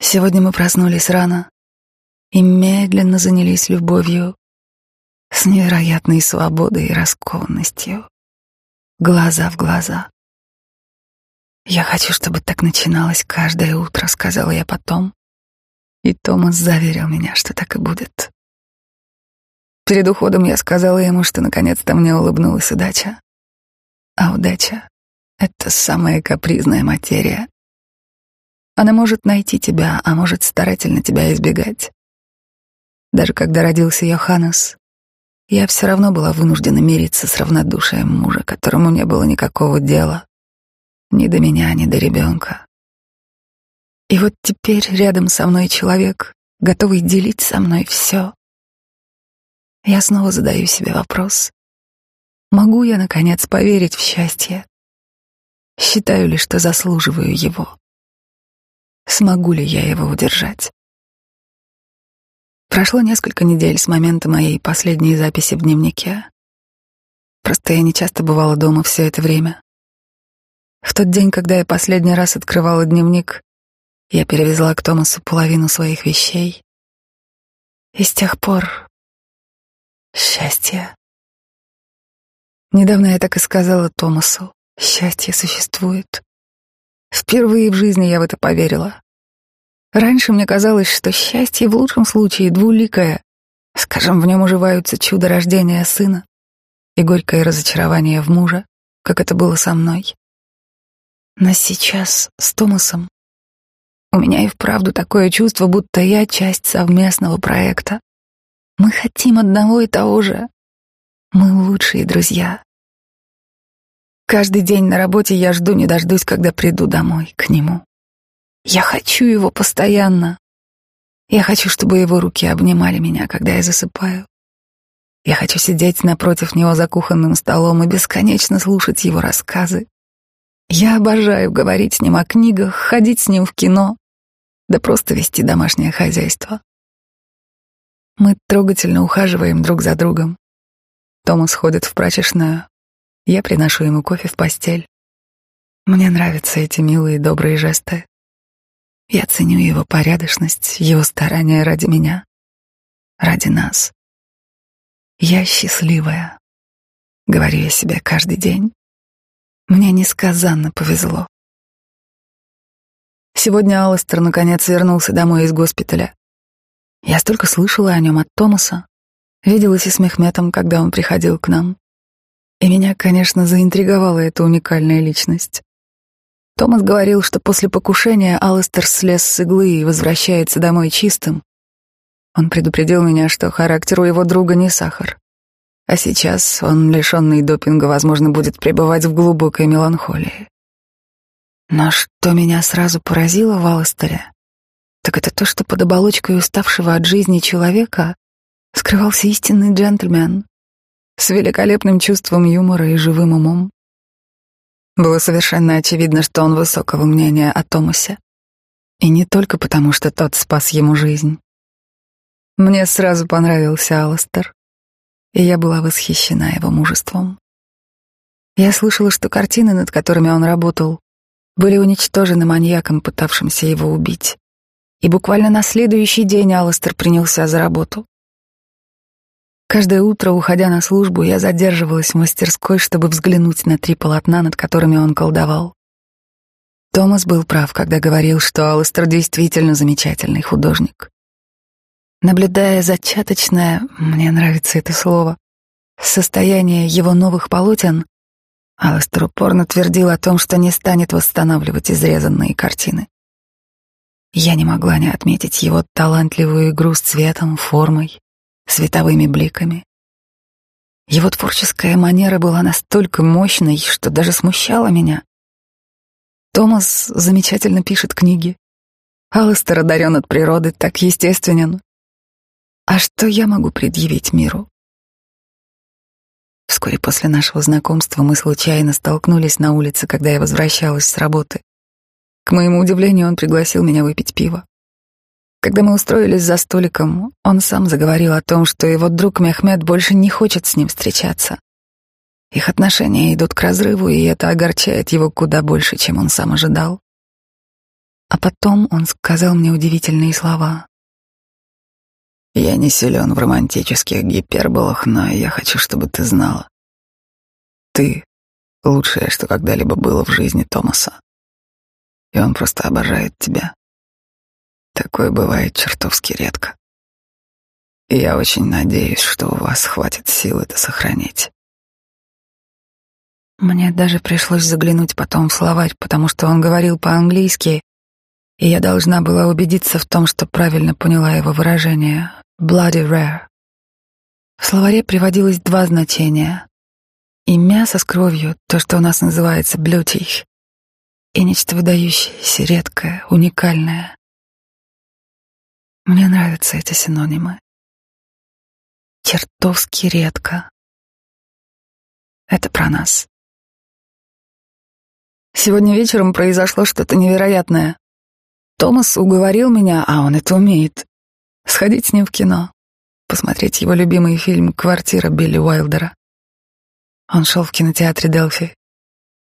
Сегодня мы проснулись рано и медленно занялись любовью с невероятной свободой и раскованностью, глаза в глаза. «Я хочу, чтобы так начиналось каждое утро», — сказала я потом, и Томас заверил меня, что так и будет. Перед уходом я сказала ему, что наконец-то мне улыбнулась удача. А удача это самая капризная материя. Она может найти тебя, а может старательно тебя избегать. Даже когда родился Йоханнес, я все равно была вынуждена мириться с равнодушием мужа, которому не было никакого дела ни до меня, ни до ребенка. И вот теперь рядом со мной человек, готовый делить со мной все. Я снова задаю себе вопрос. Могу я, наконец, поверить в счастье, Считаю ли, что заслуживаю его? Смогу ли я его удержать? Прошло несколько недель с момента моей последней записи в дневнике. Просто я не часто бывала дома все это время. В тот день, когда я последний раз открывала дневник, я перевезла к Томасу половину своих вещей. И с тех пор счастье. Недавно я так и сказала Томасу. Счастье существует. Впервые в жизни я в это поверила. Раньше мне казалось, что счастье в лучшем случае двуликое. Скажем, в нем уживаются чудо рождения сына и горькое разочарование в мужа, как это было со мной. Но сейчас с Томасом у меня и вправду такое чувство, будто я часть совместного проекта. Мы хотим одного и того же. Мы лучшие друзья. Каждый день на работе я жду не дождусь, когда приду домой к нему. Я хочу его постоянно. Я хочу, чтобы его руки обнимали меня, когда я засыпаю. Я хочу сидеть напротив него за кухонным столом и бесконечно слушать его рассказы. Я обожаю говорить с ним о книгах, ходить с ним в кино, да просто вести домашнее хозяйство. Мы трогательно ухаживаем друг за другом. Томас ходит в прачечную, я приношу ему кофе в постель. Мне нравятся эти милые добрые жесты. Я ценю его порядочность, его старания ради меня, ради нас. Я счастливая, говорю я себе каждый день. Мне несказанно повезло. Сегодня Алластер наконец вернулся домой из госпиталя. Я столько слышала о нем от Томаса, виделась и с Мехметом, когда он приходил к нам. И меня, конечно, заинтриговала эта уникальная личность. Томас говорил, что после покушения Алластер слез с иглы и возвращается домой чистым. Он предупредил меня, что характер у его друга не сахар. А сейчас он, лишенный допинга, возможно, будет пребывать в глубокой меланхолии. Но что меня сразу поразило в Алластере, так это то, что под оболочкой уставшего от жизни человека скрывался истинный джентльмен, с великолепным чувством юмора и живым умом. Было совершенно очевидно, что он высокого мнения о Томасе. И не только потому, что тот спас ему жизнь. Мне сразу понравился Алластер, и я была восхищена его мужеством. Я слышала, что картины, над которыми он работал, были уничтожены маньяком, пытавшимся его убить. И буквально на следующий день Алластер принялся за работу. Каждое утро, уходя на службу, я задерживалась в мастерской, чтобы взглянуть на три полотна, над которыми он колдовал. Томас был прав, когда говорил, что Алластер действительно замечательный художник. Наблюдая зачаточное, мне нравится это слово, состояние его новых полотен, Алластер упорно твердил о том, что не станет восстанавливать изрезанные картины. Я не могла не отметить его талантливую игру с цветом, формой, световыми бликами. Его творческая манера была настолько мощной, что даже смущала меня. Томас замечательно пишет книги. Алластер одарен от природы, так естественен. А что я могу предъявить миру? Вскоре после нашего знакомства мы случайно столкнулись на улице, когда я возвращалась с работы. К моему удивлению, он пригласил меня выпить пиво. Когда мы устроились за столиком, он сам заговорил о том, что его друг Мехмед больше не хочет с ним встречаться. Их отношения идут к разрыву, и это огорчает его куда больше, чем он сам ожидал. А потом он сказал мне удивительные слова. «Я не силен в романтических гиперболах, но я хочу, чтобы ты знала. Ты — лучшее, что когда-либо было в жизни Томаса и он просто обожает тебя. Такое бывает чертовски редко. И я очень надеюсь, что у вас хватит сил это сохранить. Мне даже пришлось заглянуть потом в словарь, потому что он говорил по-английски, и я должна была убедиться в том, что правильно поняла его выражение «bloody rare». В словаре приводилось два значения. И мясо с кровью, то, что у нас называется блютих, и нечто выдающееся, редкое, уникальное. Мне нравятся эти синонимы. Чертовски редко. Это про нас. Сегодня вечером произошло что-то невероятное. Томас уговорил меня, а он это умеет, сходить с ним в кино, посмотреть его любимый фильм «Квартира» Билли Уайлдера. Он шел в кинотеатре Делфи.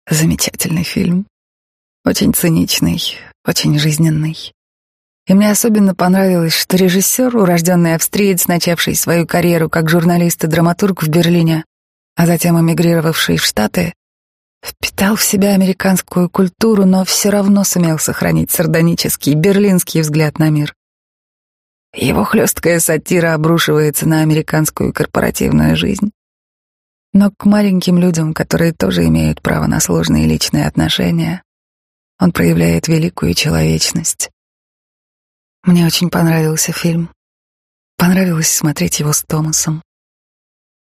Замечательный фильм. Очень циничный, очень жизненный. И мне особенно понравилось, что режиссер, урожденный австриец, начавший свою карьеру как журналист и драматург в Берлине, а затем эмигрировавший в Штаты, впитал в себя американскую культуру, но все равно сумел сохранить сардонический берлинский взгляд на мир. Его хлесткая сатира обрушивается на американскую корпоративную жизнь. Но к маленьким людям, которые тоже имеют право на сложные личные отношения, он проявляет великую человечность. Мне очень понравился фильм. Понравилось смотреть его с Томасом.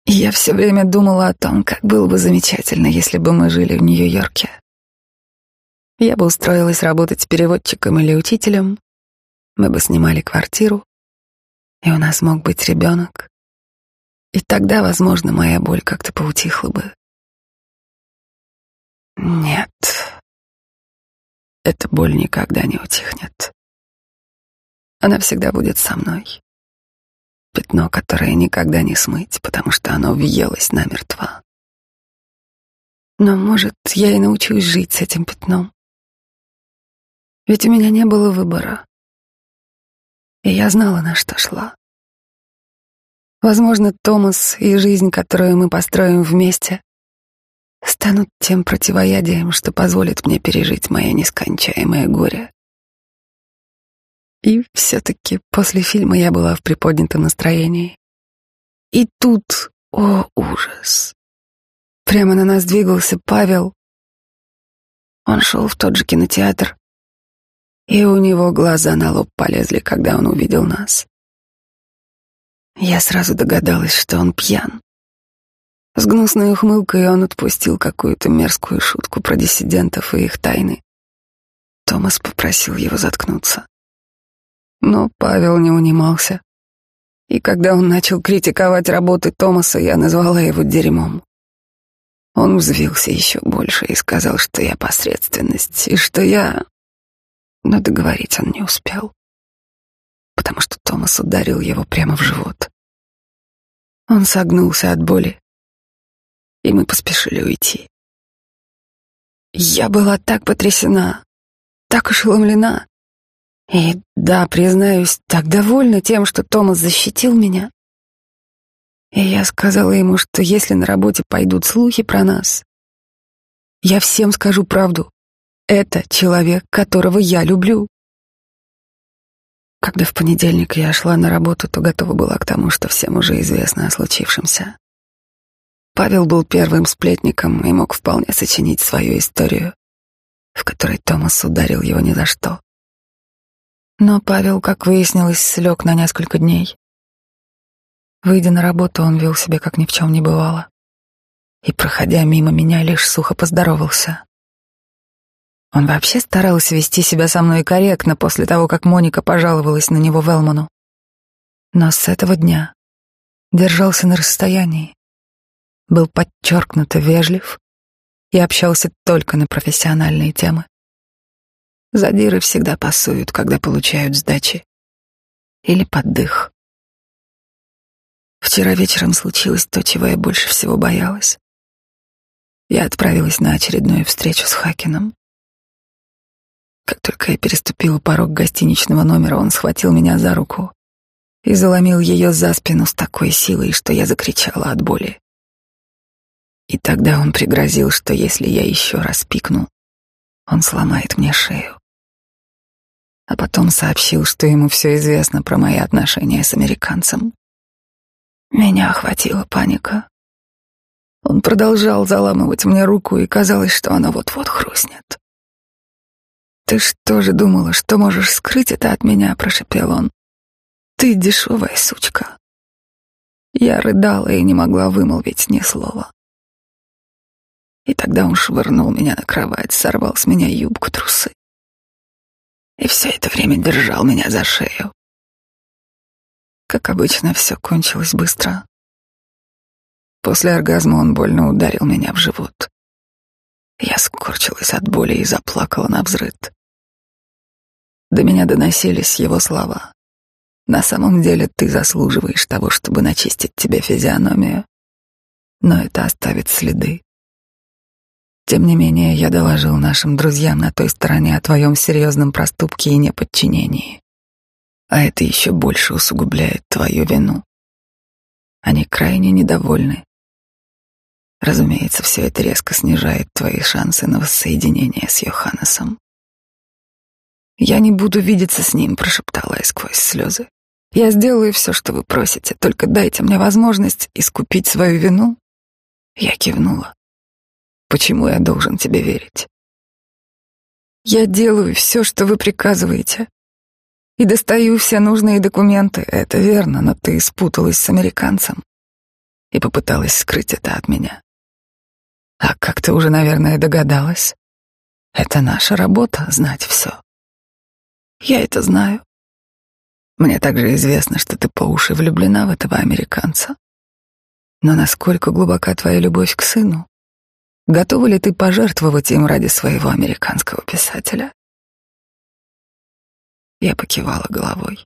И я все время думала о том, как было бы замечательно, если бы мы жили в Нью-Йорке. Я бы устроилась работать переводчиком или учителем, мы бы снимали квартиру, и у нас мог быть ребенок. И тогда, возможно, моя боль как-то поутихла бы. Нет, эта боль никогда не утихнет. Она всегда будет со мной. Пятно, которое никогда не смыть, потому что оно въелось намертво. Но, может, я и научусь жить с этим пятном. Ведь у меня не было выбора. И я знала, на что шла. Возможно, Томас и жизнь, которую мы построим вместе, станут тем противоядием, что позволит мне пережить мое нескончаемое горе. И все-таки после фильма я была в приподнятом настроении. И тут, о ужас, прямо на нас двигался Павел. Он шел в тот же кинотеатр, и у него глаза на лоб полезли, когда он увидел нас. Я сразу догадалась, что он пьян. С гнусной ухмылкой он отпустил какую-то мерзкую шутку про диссидентов и их тайны. Томас попросил его заткнуться. Но Павел не унимался. И когда он начал критиковать работы Томаса, я назвала его дерьмом. Он взвился еще больше и сказал, что я посредственность, и что я... Но договорить он не успел. потому что Томас ударил его прямо в живот. Он согнулся от боли, и мы поспешили уйти. Я была так потрясена, так ошеломлена. И, да, признаюсь, так довольна тем, что Томас защитил меня. И я сказала ему, что если на работе пойдут слухи про нас, я всем скажу правду. Это человек, которого я люблю. Когда в понедельник я шла на работу, то готова была к тому, что всем уже известно о случившемся. Павел был первым сплетником и мог вполне сочинить свою историю, в которой Томас ударил его ни за что. Но Павел, как выяснилось, слег на несколько дней. Выйдя на работу, он вел себя, как ни в чем не бывало. И, проходя мимо меня, лишь сухо поздоровался. Он вообще старался вести себя со мной корректно после того, как Моника пожаловалась на него Велману. Но с этого дня держался на расстоянии, был подчеркнуто вежлив и общался только на профессиональные темы. Задиры всегда пасуют, когда получают сдачи. Или поддых. Вчера вечером случилось то, чего я больше всего боялась. Я отправилась на очередную встречу с Хакином. Как только я переступила порог гостиничного номера, он схватил меня за руку и заломил ее за спину с такой силой, что я закричала от боли. И тогда он пригрозил, что если я еще раз пикну, он сломает мне шею. А потом сообщил, что ему все известно про мои отношения с американцем. Меня охватила паника. Он продолжал заламывать мне руку, и казалось, что она вот-вот хрустнет. «Ты что же думала, что можешь скрыть это от меня?» — прошепел он. «Ты дешевая сучка». Я рыдала и не могла вымолвить ни слова. И тогда он швырнул меня на кровать, сорвал с меня юбку, трусы. И все это время держал меня за шею. Как обычно, все кончилось быстро. После оргазма он больно ударил меня в живот. Я скорчилась от боли и заплакала на взрыд. До меня доносились его слова. На самом деле ты заслуживаешь того, чтобы начистить тебе физиономию. Но это оставит следы. Тем не менее, я доложил нашим друзьям на той стороне о твоем серьезном проступке и неподчинении. А это еще больше усугубляет твою вину. Они крайне недовольны. Разумеется, все это резко снижает твои шансы на воссоединение с Йоханнесом. «Я не буду видеться с ним», — прошептала я сквозь слезы. «Я сделаю все, что вы просите, только дайте мне возможность искупить свою вину». Я кивнула. Почему я должен тебе верить? Я делаю все, что вы приказываете. И достаю все нужные документы. Это верно, но ты спуталась с американцем и попыталась скрыть это от меня. А как ты уже, наверное, догадалась, это наша работа — знать все. Я это знаю. Мне также известно, что ты по уши влюблена в этого американца. Но насколько глубока твоя любовь к сыну? Готова ли ты пожертвовать им ради своего американского писателя? Я покивала головой.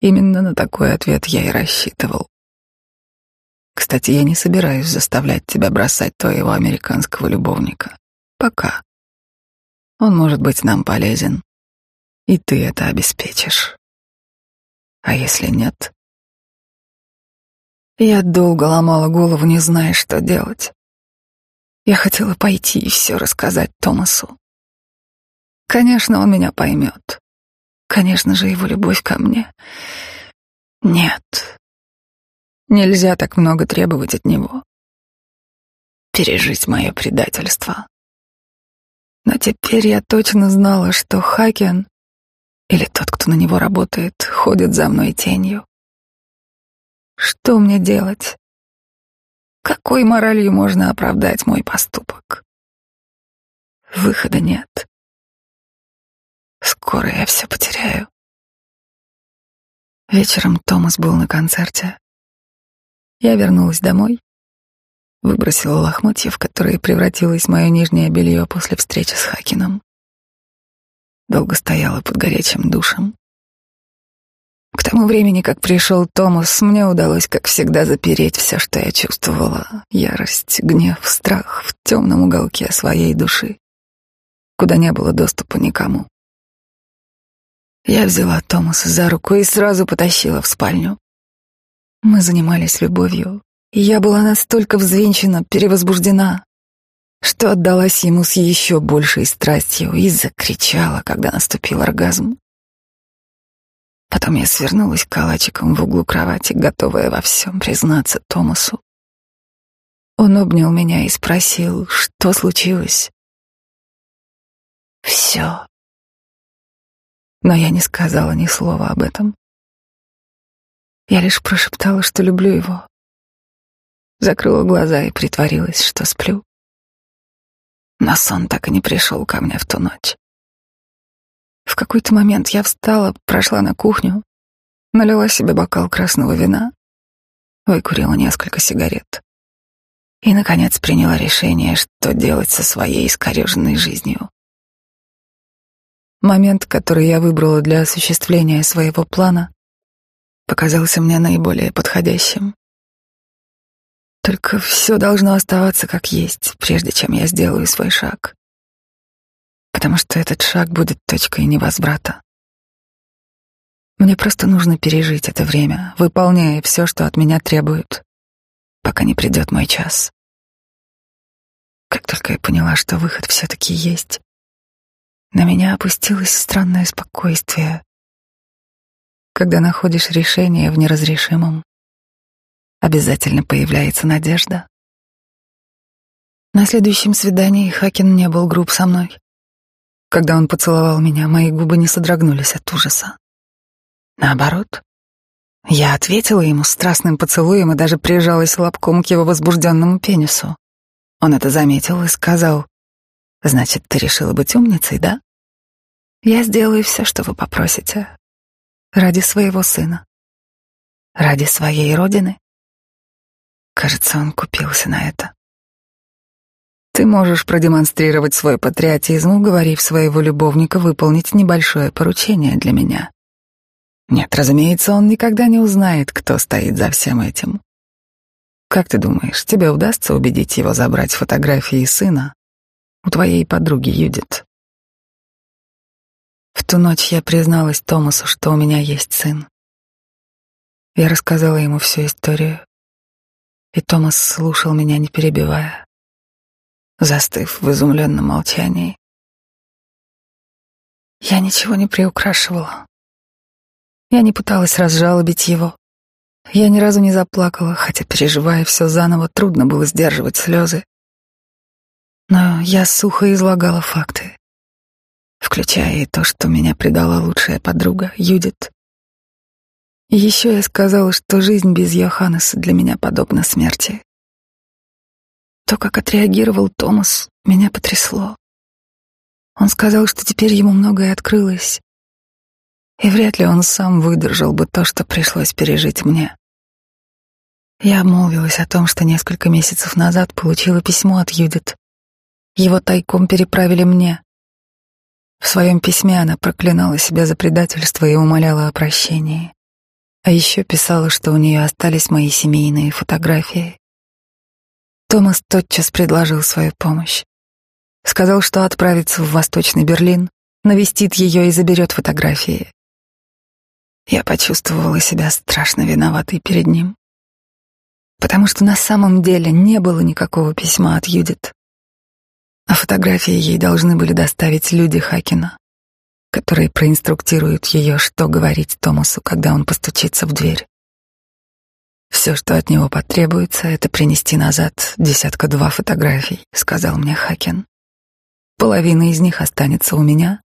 Именно на такой ответ я и рассчитывал. Кстати, я не собираюсь заставлять тебя бросать твоего американского любовника. Пока. Он может быть нам полезен, и ты это обеспечишь. А если нет? Я долго ломала голову, не зная, что делать. Я хотела пойти и все рассказать Томасу. Конечно, он меня поймет. Конечно же, его любовь ко мне. Нет. Нельзя так много требовать от него. Пережить мое предательство. Но теперь я точно знала, что Хакен или тот, кто на него работает, ходит за мной тенью. Что мне делать? Какой моралью можно оправдать мой поступок? Выхода нет. Скоро я все потеряю. Вечером Томас был на концерте. Я вернулась домой, выбросила лохмотья, в которые превратилось мое нижнее белье после встречи с Хакином. Долго стояла под горячим душем, тому времени, как пришел Томас, мне удалось, как всегда, запереть все, что я чувствовала. Ярость, гнев, страх в темном уголке своей души, куда не было доступа никому. Я взяла Томаса за руку и сразу потащила в спальню. Мы занимались любовью, и я была настолько взвинчена, перевозбуждена, что отдалась ему с еще большей страстью и закричала, когда наступил оргазм. Потом я свернулась калачиком в углу кровати, готовая во всем признаться Томасу. Он обнял меня и спросил, что случилось. Все. Но я не сказала ни слова об этом. Я лишь прошептала, что люблю его. Закрыла глаза и притворилась, что сплю. Но сон так и не пришел ко мне в ту ночь. В какой-то момент я встала, прошла на кухню, налила себе бокал красного вина, выкурила несколько сигарет и, наконец, приняла решение, что делать со своей искореженной жизнью. Момент, который я выбрала для осуществления своего плана, показался мне наиболее подходящим. Только все должно оставаться как есть, прежде чем я сделаю свой шаг потому что этот шаг будет точкой невозврата. Мне просто нужно пережить это время, выполняя все, что от меня требуют, пока не придет мой час. Как только я поняла, что выход все-таки есть, на меня опустилось странное спокойствие. Когда находишь решение в неразрешимом, обязательно появляется надежда. На следующем свидании Хакин не был груб со мной. Когда он поцеловал меня, мои губы не содрогнулись от ужаса. Наоборот, я ответила ему страстным поцелуем и даже прижалась лобком к его возбужденному пенису. Он это заметил и сказал, «Значит, ты решила быть умницей, да? Я сделаю все, что вы попросите. Ради своего сына. Ради своей родины». Кажется, он купился на это. Ты можешь продемонстрировать свой патриотизм, уговорив своего любовника выполнить небольшое поручение для меня. Нет, разумеется, он никогда не узнает, кто стоит за всем этим. Как ты думаешь, тебе удастся убедить его забрать фотографии сына у твоей подруги Юдит? В ту ночь я призналась Томасу, что у меня есть сын. Я рассказала ему всю историю, и Томас слушал меня, не перебивая застыв в изумленном молчании. Я ничего не приукрашивала. Я не пыталась разжалобить его. Я ни разу не заплакала, хотя, переживая все заново, трудно было сдерживать слезы. Но я сухо излагала факты, включая и то, что меня предала лучшая подруга, Юдит. Еще я сказала, что жизнь без Йоханнеса для меня подобна смерти. То, как отреагировал Томас, меня потрясло. Он сказал, что теперь ему многое открылось, и вряд ли он сам выдержал бы то, что пришлось пережить мне. Я обмолвилась о том, что несколько месяцев назад получила письмо от Юдит. Его тайком переправили мне. В своем письме она проклинала себя за предательство и умоляла о прощении. А еще писала, что у нее остались мои семейные фотографии. Томас тотчас предложил свою помощь. Сказал, что отправится в Восточный Берлин, навестит ее и заберет фотографии. Я почувствовала себя страшно виноватой перед ним, потому что на самом деле не было никакого письма от Юдит, а фотографии ей должны были доставить люди Хакина, которые проинструктируют ее, что говорить Томасу, когда он постучится в дверь. Все, что от него потребуется, это принести назад десятка-два фотографий, сказал мне Хакен. Половина из них останется у меня,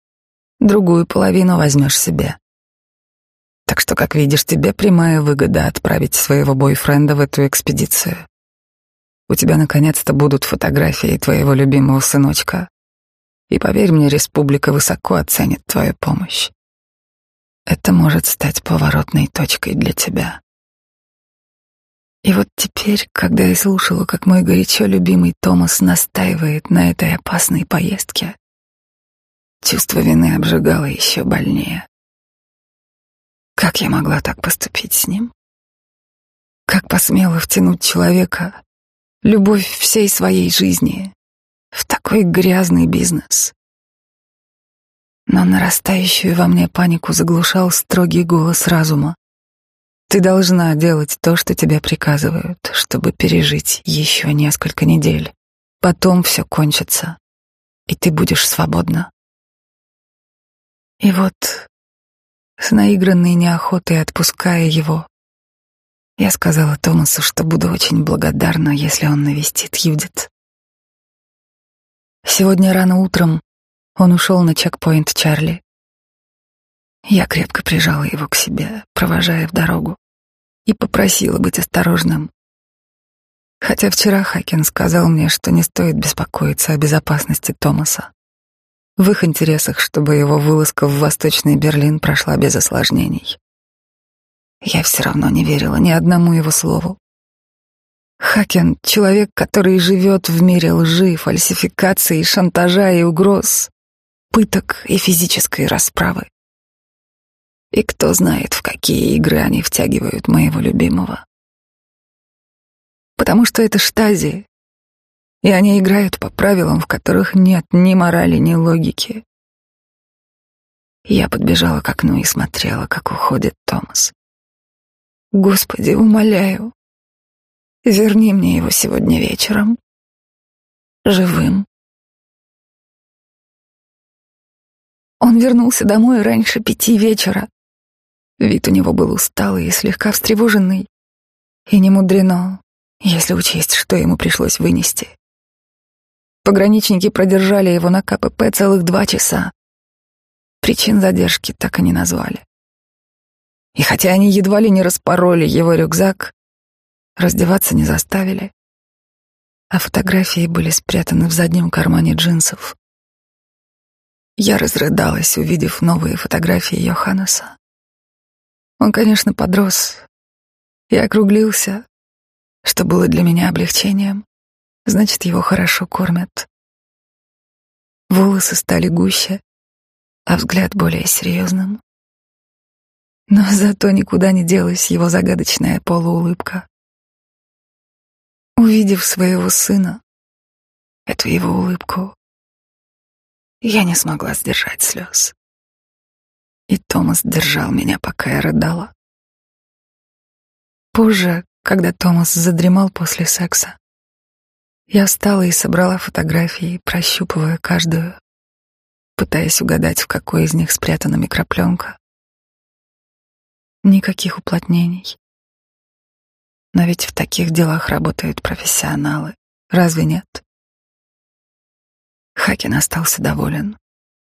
другую половину возьмешь себе. Так что, как видишь, тебе прямая выгода отправить своего бойфренда в эту экспедицию. У тебя наконец-то будут фотографии твоего любимого сыночка. И поверь мне, республика высоко оценит твою помощь. Это может стать поворотной точкой для тебя. И вот теперь, когда я слушала, как мой горячо любимый Томас настаивает на этой опасной поездке, чувство вины обжигало еще больнее. Как я могла так поступить с ним? Как посмела втянуть человека, любовь всей своей жизни, в такой грязный бизнес? Но нарастающую во мне панику заглушал строгий голос разума. Ты должна делать то, что тебе приказывают, чтобы пережить еще несколько недель. Потом все кончится, и ты будешь свободна. И вот, с наигранной неохотой отпуская его, я сказала Томасу, что буду очень благодарна, если он навестит Юдит. Сегодня рано утром он ушел на чекпоинт Чарли. Я крепко прижала его к себе, провожая в дорогу, и попросила быть осторожным. Хотя вчера Хакин сказал мне, что не стоит беспокоиться о безопасности Томаса. В их интересах, чтобы его вылазка в Восточный Берлин прошла без осложнений. Я все равно не верила ни одному его слову. Хакен — человек, который живет в мире лжи, фальсификации, шантажа и угроз, пыток и физической расправы. И кто знает, в какие игры они втягивают моего любимого. Потому что это штази, и они играют по правилам, в которых нет ни морали, ни логики. Я подбежала к окну и смотрела, как уходит Томас. Господи, умоляю, верни мне его сегодня вечером. Живым. Он вернулся домой раньше пяти вечера. Вид у него был усталый и слегка встревоженный. И не мудрено, если учесть, что ему пришлось вынести. Пограничники продержали его на КПП целых два часа. Причин задержки так и не назвали. И хотя они едва ли не распороли его рюкзак, раздеваться не заставили, а фотографии были спрятаны в заднем кармане джинсов. Я разрыдалась, увидев новые фотографии Йоханнеса. Он, конечно, подрос и округлился, что было для меня облегчением. Значит, его хорошо кормят. Волосы стали гуще, а взгляд более серьезным. Но зато никуда не делась его загадочная полуулыбка. Увидев своего сына, эту его улыбку, я не смогла сдержать слез. И Томас держал меня, пока я рыдала. Позже, когда Томас задремал после секса, я встала и собрала фотографии, прощупывая каждую, пытаясь угадать, в какой из них спрятана микропленка. Никаких уплотнений. Но ведь в таких делах работают профессионалы. Разве нет? Хакин остался доволен.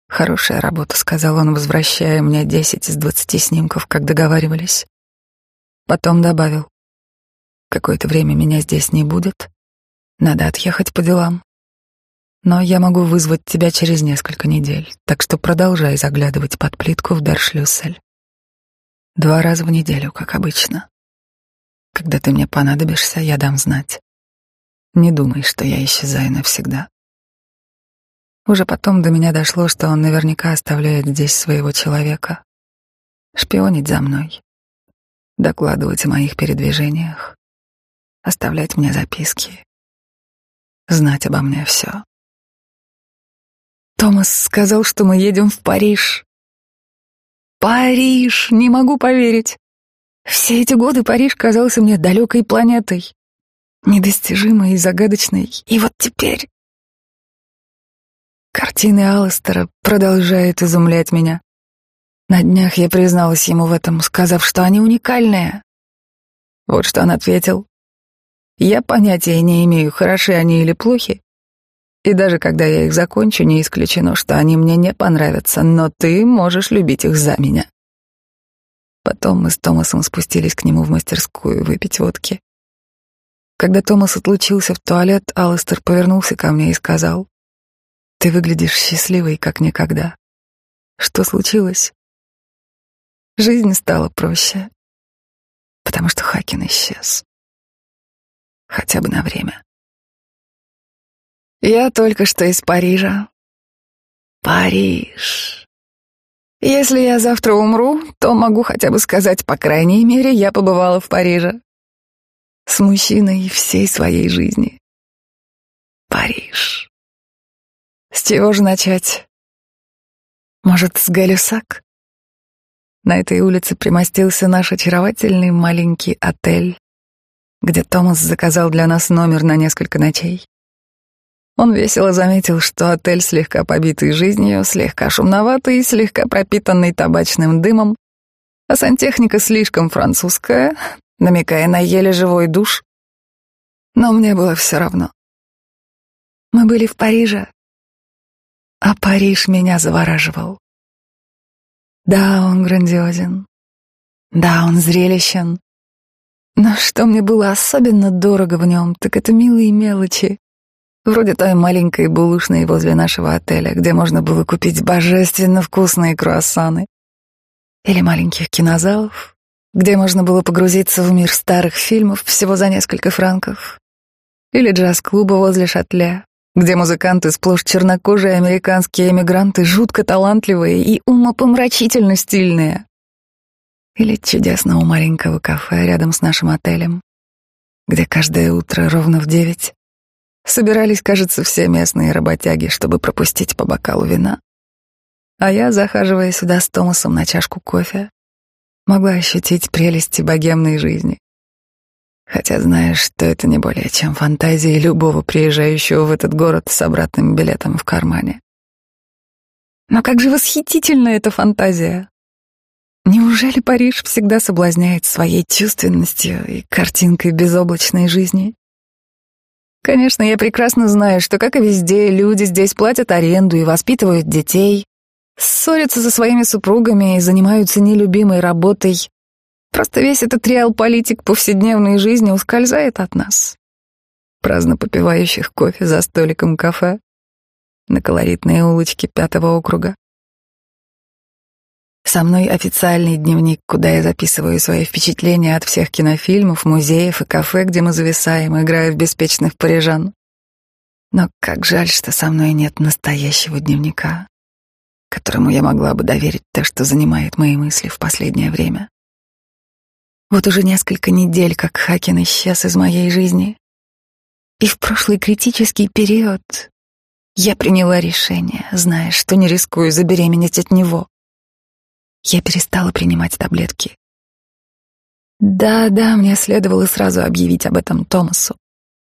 Хорошая работа, сказал он, возвращая мне десять из двадцати снимков, как договаривались. Потом добавил. Какое-то время меня здесь не будет. Надо отъехать по делам. Но я могу вызвать тебя через несколько недель, так что продолжай заглядывать под плитку в Даршлюссель. Два раза в неделю, как обычно. Когда ты мне понадобишься, я дам знать. Не думай, что я исчезаю навсегда. Уже потом до меня дошло, что он наверняка оставляет здесь своего человека. Шпионить за мной. Докладывать о моих передвижениях. Оставлять мне записки. Знать обо мне все. Томас сказал, что мы едем в Париж. Париж! Не могу поверить. Все эти годы Париж казался мне далекой планетой, недостижимой и загадочной. И вот теперь... Картины Алластера продолжают изумлять меня. На днях я призналась ему в этом, сказав, что они уникальные. Вот что он ответил. Я понятия не имею, хороши они или плохи, и даже когда я их закончу, не исключено, что они мне не понравятся, но ты можешь любить их за меня. Потом мы с Томасом спустились к нему в мастерскую выпить водки. Когда Томас отлучился в туалет, Алластер повернулся ко мне и сказал, «Ты выглядишь счастливой, как никогда. Что случилось?» Жизнь стала проще, потому что Хакин исчез. Хотя бы на время. Я только что из Парижа. Париж. Если я завтра умру, то могу хотя бы сказать, по крайней мере, я побывала в Париже. С мужчиной всей своей жизни. Париж. С чего же начать? Может, с Галюсак? На этой улице примостился наш очаровательный маленький отель, где Томас заказал для нас номер на несколько ночей. Он весело заметил, что отель слегка побитый жизнью, слегка шумноватый, слегка пропитанный табачным дымом, а сантехника слишком французская, намекая на еле живой душ. Но мне было все равно. Мы были в Париже, а Париж меня завораживал. Да, он грандиозен. Да, он зрелищен. Но что мне было особенно дорого в нем, так это милые мелочи. Вроде той маленькой булочной возле нашего отеля, где можно было купить божественно вкусные круассаны. Или маленьких кинозалов, где можно было погрузиться в мир старых фильмов всего за несколько франков. Или джаз-клуба возле шатля, где музыканты сплошь чернокожие американские эмигранты, жутко талантливые и умопомрачительно стильные. Или чудесного маленького кафе рядом с нашим отелем, где каждое утро ровно в девять собирались, кажется, все местные работяги, чтобы пропустить по бокалу вина. А я, захаживая сюда с Томасом на чашку кофе, могла ощутить прелести богемной жизни. Хотя знаешь, что это не более чем фантазии любого приезжающего в этот город с обратным билетом в кармане. Но как же восхитительна эта фантазия! Неужели Париж всегда соблазняет своей чувственностью и картинкой безоблачной жизни? Конечно, я прекрасно знаю, что, как и везде, люди здесь платят аренду и воспитывают детей, ссорятся со своими супругами и занимаются нелюбимой работой, Просто весь этот реал-политик повседневной жизни ускользает от нас. Праздно попивающих кофе за столиком кафе на колоритной улочке пятого округа. Со мной официальный дневник, куда я записываю свои впечатления от всех кинофильмов, музеев и кафе, где мы зависаем, играя в беспечных парижан. Но как жаль, что со мной нет настоящего дневника, которому я могла бы доверить то, что занимает мои мысли в последнее время. Вот уже несколько недель, как Хакин исчез из моей жизни. И в прошлый критический период я приняла решение, зная, что не рискую забеременеть от него. Я перестала принимать таблетки. Да, да, мне следовало сразу объявить об этом Томасу.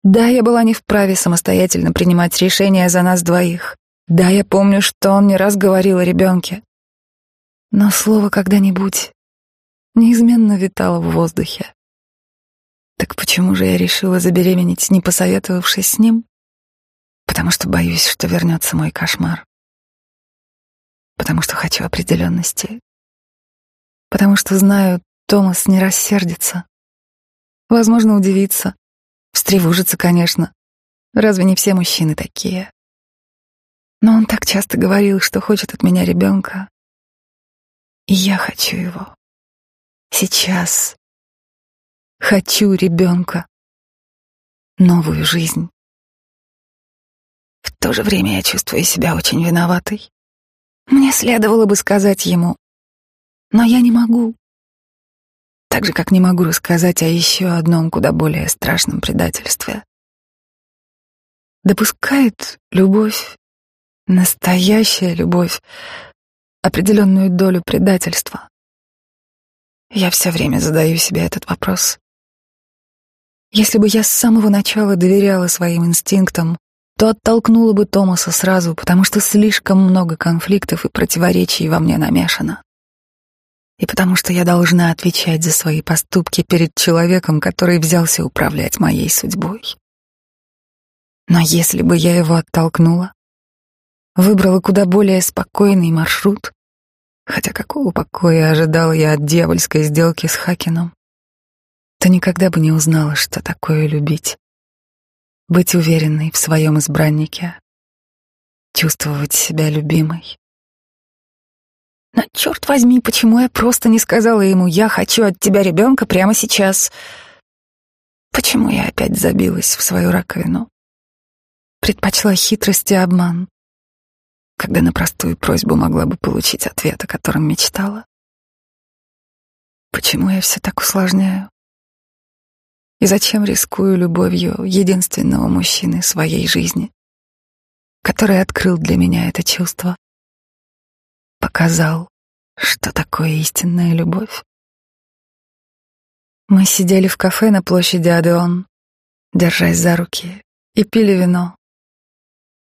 Да, я была не вправе самостоятельно принимать решения за нас двоих. Да, я помню, что он не раз говорил о ребенке. Но слово «когда-нибудь» неизменно витала в воздухе. Так почему же я решила забеременеть, не посоветовавшись с ним? Потому что боюсь, что вернется мой кошмар. Потому что хочу определенности. Потому что знаю, Томас не рассердится. Возможно, удивится. Встревожится, конечно. Разве не все мужчины такие? Но он так часто говорил, что хочет от меня ребенка. И я хочу его. Сейчас хочу ребенка, новую жизнь. В то же время я чувствую себя очень виноватой. Мне следовало бы сказать ему, но я не могу. Так же, как не могу рассказать о еще одном куда более страшном предательстве. Допускает любовь, настоящая любовь, определенную долю предательства. Я все время задаю себе этот вопрос. Если бы я с самого начала доверяла своим инстинктам, то оттолкнула бы Томаса сразу, потому что слишком много конфликтов и противоречий во мне намешано. И потому что я должна отвечать за свои поступки перед человеком, который взялся управлять моей судьбой. Но если бы я его оттолкнула, выбрала куда более спокойный маршрут, Хотя какого покоя ожидал я от дьявольской сделки с Хакином, то никогда бы не узнала, что такое любить. Быть уверенной в своем избраннике, чувствовать себя любимой. Но черт возьми, почему я просто не сказала ему «я хочу от тебя ребенка прямо сейчас»? Почему я опять забилась в свою раковину? Предпочла хитрость и обман. Когда на простую просьбу могла бы получить ответ, о котором мечтала. Почему я все так усложняю? И зачем рискую любовью единственного мужчины своей жизни, который открыл для меня это чувство, показал, что такое истинная любовь? Мы сидели в кафе на площади Адеон, держась за руки, и пили вино,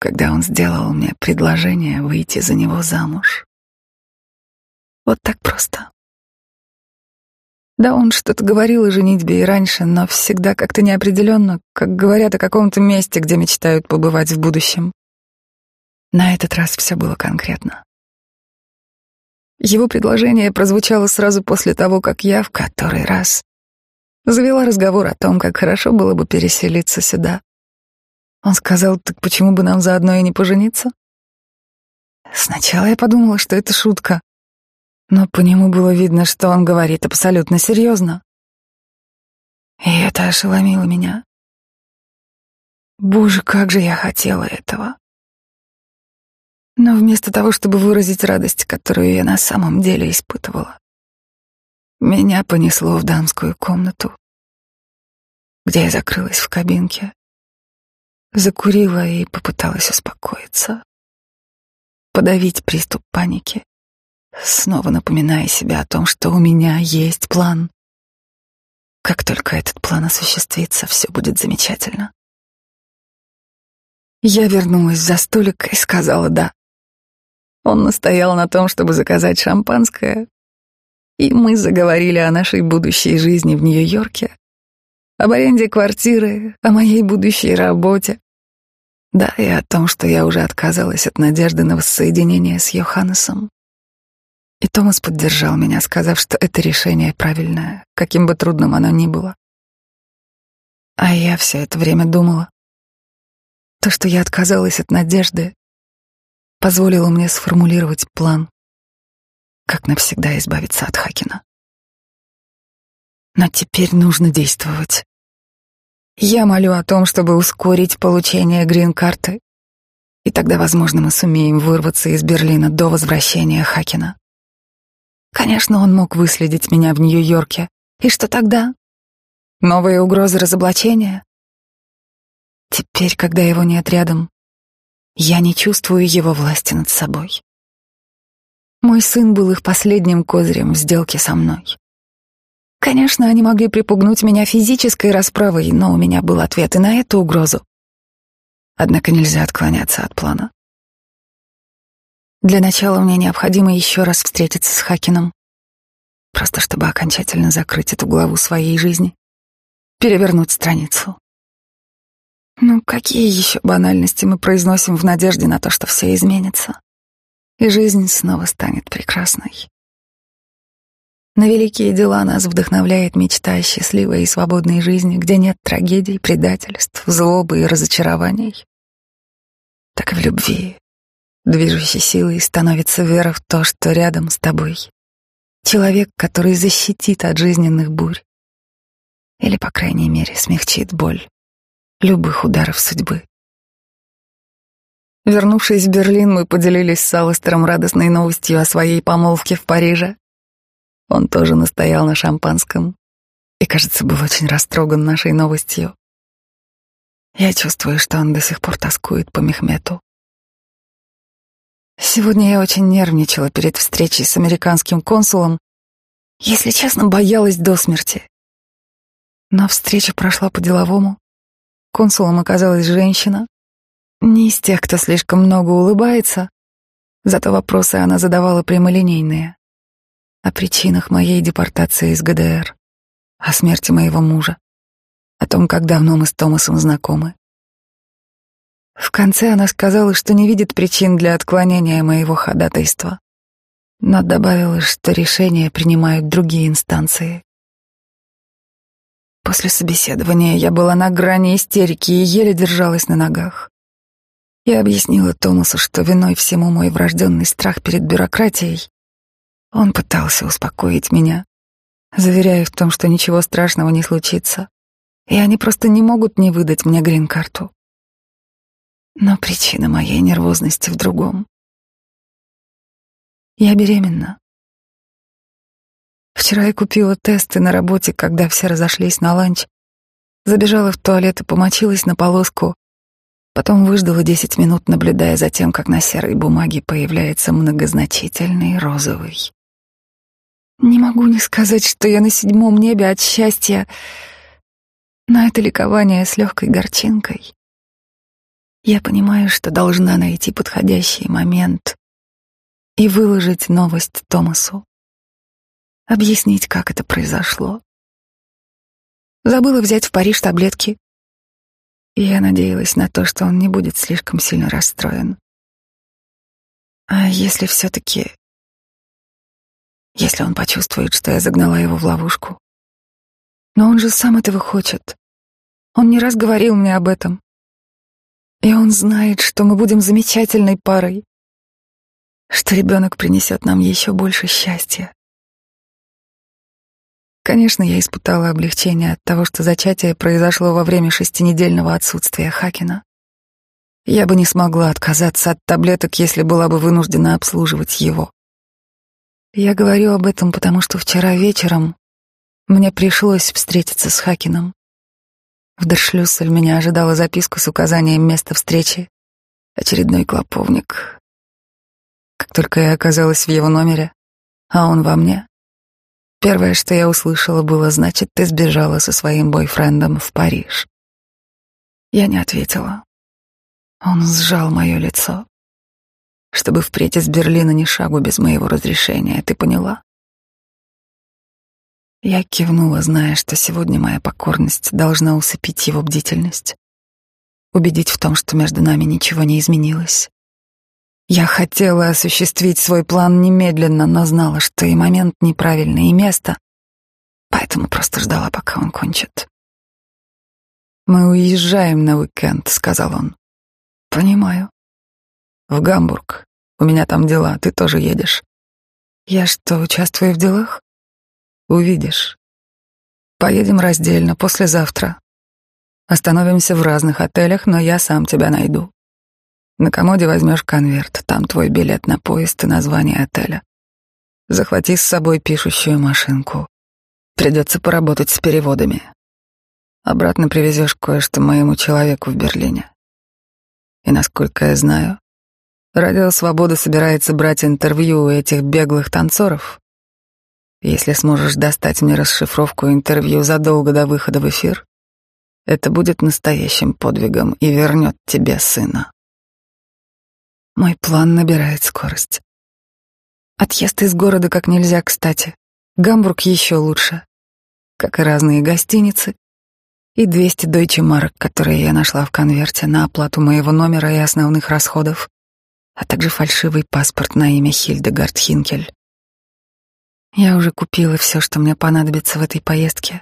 когда он сделал мне предложение выйти за него замуж. Вот так просто. Да, он что-то говорил о женитьбе и раньше, но всегда как-то неопределенно, как говорят о каком-то месте, где мечтают побывать в будущем. На этот раз все было конкретно. Его предложение прозвучало сразу после того, как я в который раз завела разговор о том, как хорошо было бы переселиться сюда. Он сказал, так почему бы нам заодно и не пожениться? Сначала я подумала, что это шутка, но по нему было видно, что он говорит абсолютно серьезно. И это ошеломило меня. Боже, как же я хотела этого. Но вместо того, чтобы выразить радость, которую я на самом деле испытывала, меня понесло в дамскую комнату, где я закрылась в кабинке, закурила и попыталась успокоиться, подавить приступ паники снова напоминая себе о том, что у меня есть план. Как только этот план осуществится, все будет замечательно. Я вернулась за столик и сказала «да». Он настоял на том, чтобы заказать шампанское, и мы заговорили о нашей будущей жизни в Нью-Йорке, об аренде квартиры, о моей будущей работе, да, и о том, что я уже отказалась от надежды на воссоединение с Йоханнесом. И Томас поддержал меня, сказав, что это решение правильное, каким бы трудным оно ни было. А я все это время думала. То, что я отказалась от надежды, позволило мне сформулировать план, как навсегда избавиться от Хакина. Но теперь нужно действовать. Я молю о том, чтобы ускорить получение грин-карты, и тогда, возможно, мы сумеем вырваться из Берлина до возвращения Хакина. Конечно, он мог выследить меня в Нью-Йорке. И что тогда? Новые угрозы разоблачения? Теперь, когда его нет рядом, я не чувствую его власти над собой. Мой сын был их последним козырем в сделке со мной. Конечно, они могли припугнуть меня физической расправой, но у меня был ответ и на эту угрозу. Однако нельзя отклоняться от плана. Для начала мне необходимо еще раз встретиться с Хакином, просто чтобы окончательно закрыть эту главу своей жизни, перевернуть страницу. Ну, какие еще банальности мы произносим в надежде на то, что все изменится, и жизнь снова станет прекрасной. На великие дела нас вдохновляет мечта о счастливой и свободной жизни, где нет трагедий, предательств, злобы и разочарований. Так и в любви, Движущей силой становится вера в то, что рядом с тобой человек, который защитит от жизненных бурь или, по крайней мере, смягчит боль любых ударов судьбы. Вернувшись в Берлин, мы поделились с Алластером радостной новостью о своей помолвке в Париже. Он тоже настоял на шампанском и, кажется, был очень растроган нашей новостью. Я чувствую, что он до сих пор тоскует по Мехмету. Сегодня я очень нервничала перед встречей с американским консулом. Если честно, боялась до смерти. Но встреча прошла по-деловому. Консулом оказалась женщина. Не из тех, кто слишком много улыбается. Зато вопросы она задавала прямолинейные. О причинах моей депортации из ГДР. О смерти моего мужа. О том, как давно мы с Томасом знакомы. В конце она сказала, что не видит причин для отклонения моего ходатайства, но добавила, что решения принимают другие инстанции. После собеседования я была на грани истерики и еле держалась на ногах. Я объяснила Томасу, что виной всему мой врожденный страх перед бюрократией. Он пытался успокоить меня, заверяя в том, что ничего страшного не случится, и они просто не могут не выдать мне грин-карту. Но причина моей нервозности в другом. Я беременна. Вчера я купила тесты на работе, когда все разошлись на ланч. Забежала в туалет и помочилась на полоску. Потом выждала десять минут, наблюдая за тем, как на серой бумаге появляется многозначительный розовый. Не могу не сказать, что я на седьмом небе от счастья, но это ликование с легкой горчинкой. Я понимаю, что должна найти подходящий момент и выложить новость Томасу. Объяснить, как это произошло. Забыла взять в Париж таблетки. Я надеялась на то, что он не будет слишком сильно расстроен. А если все-таки... Если он почувствует, что я загнала его в ловушку? Но он же сам этого хочет. Он не раз говорил мне об этом. И он знает, что мы будем замечательной парой, что ребенок принесет нам еще больше счастья. Конечно, я испытала облегчение от того, что зачатие произошло во время шестинедельного отсутствия Хакина. Я бы не смогла отказаться от таблеток, если была бы вынуждена обслуживать его. Я говорю об этом, потому что вчера вечером мне пришлось встретиться с Хакином. В Дершлюссель меня ожидала записка с указанием места встречи. Очередной клоповник. Как только я оказалась в его номере, а он во мне, первое, что я услышала, было, значит, ты сбежала со своим бойфрендом в Париж. Я не ответила. Он сжал мое лицо. Чтобы впредь из Берлина ни шагу без моего разрешения, ты поняла? Я кивнула, зная, что сегодня моя покорность должна усыпить его бдительность, убедить в том, что между нами ничего не изменилось. Я хотела осуществить свой план немедленно, но знала, что и момент неправильный, и место, поэтому просто ждала, пока он кончит. «Мы уезжаем на уикенд», — сказал он. «Понимаю». «В Гамбург. У меня там дела, ты тоже едешь». «Я что, участвую в делах?» Увидишь. Поедем раздельно послезавтра. Остановимся в разных отелях, но я сам тебя найду. На комоде возьмешь конверт, там твой билет на поезд и название отеля. Захвати с собой пишущую машинку. Придется поработать с переводами. Обратно привезешь кое-что моему человеку в Берлине. И насколько я знаю, Радио Свобода собирается брать интервью у этих беглых танцоров. Если сможешь достать мне расшифровку интервью задолго до выхода в эфир, это будет настоящим подвигом и вернет тебе сына. Мой план набирает скорость. Отъезд из города как нельзя кстати. Гамбург еще лучше. Как и разные гостиницы. И 200 дойче марок, которые я нашла в конверте на оплату моего номера и основных расходов, а также фальшивый паспорт на имя Хильдегард Хинкель. Я уже купила все, что мне понадобится в этой поездке.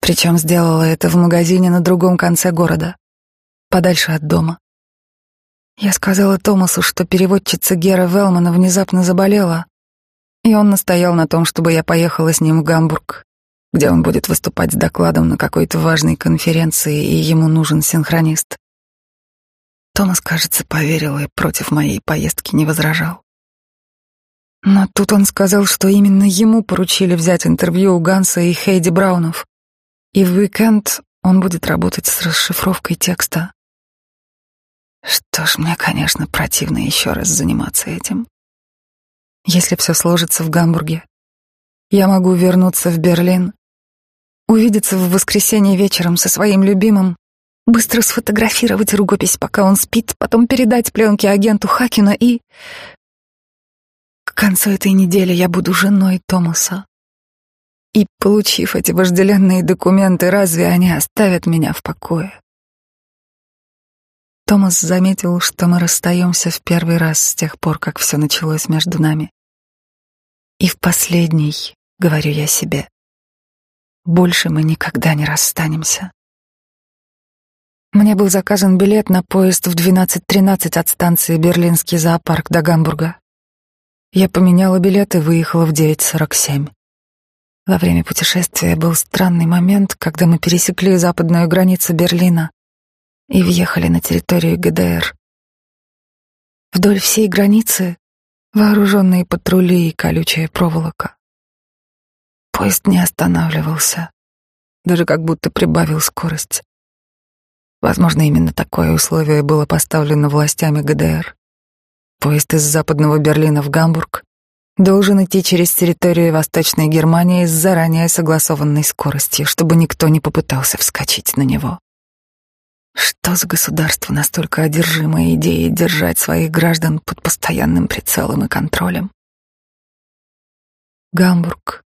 Причем сделала это в магазине на другом конце города, подальше от дома. Я сказала Томасу, что переводчица Гера Велмана внезапно заболела, и он настоял на том, чтобы я поехала с ним в Гамбург, где он будет выступать с докладом на какой-то важной конференции, и ему нужен синхронист. Томас, кажется, поверил и против моей поездки не возражал. Но тут он сказал, что именно ему поручили взять интервью у Ганса и Хейди Браунов. И в уикенд он будет работать с расшифровкой текста. Что ж, мне, конечно, противно еще раз заниматься этим. Если все сложится в Гамбурге, я могу вернуться в Берлин, увидеться в воскресенье вечером со своим любимым, быстро сфотографировать рукопись, пока он спит, потом передать пленки агенту Хакина и концу этой недели я буду женой Томаса. И, получив эти вожделенные документы, разве они оставят меня в покое? Томас заметил, что мы расстаемся в первый раз с тех пор, как все началось между нами. И в последний, говорю я себе, больше мы никогда не расстанемся. Мне был заказан билет на поезд в 12.13 от станции Берлинский зоопарк до Гамбурга. Я поменяла билет и выехала в 9.47. Во время путешествия был странный момент, когда мы пересекли западную границу Берлина и въехали на территорию ГДР. Вдоль всей границы вооруженные патрули и колючая проволока. Поезд не останавливался, даже как будто прибавил скорость. Возможно, именно такое условие было поставлено властями ГДР. Поезд из западного Берлина в Гамбург должен идти через территорию Восточной Германии с заранее согласованной скоростью, чтобы никто не попытался вскочить на него. Что за государство настолько одержимое идеей держать своих граждан под постоянным прицелом и контролем? Гамбург.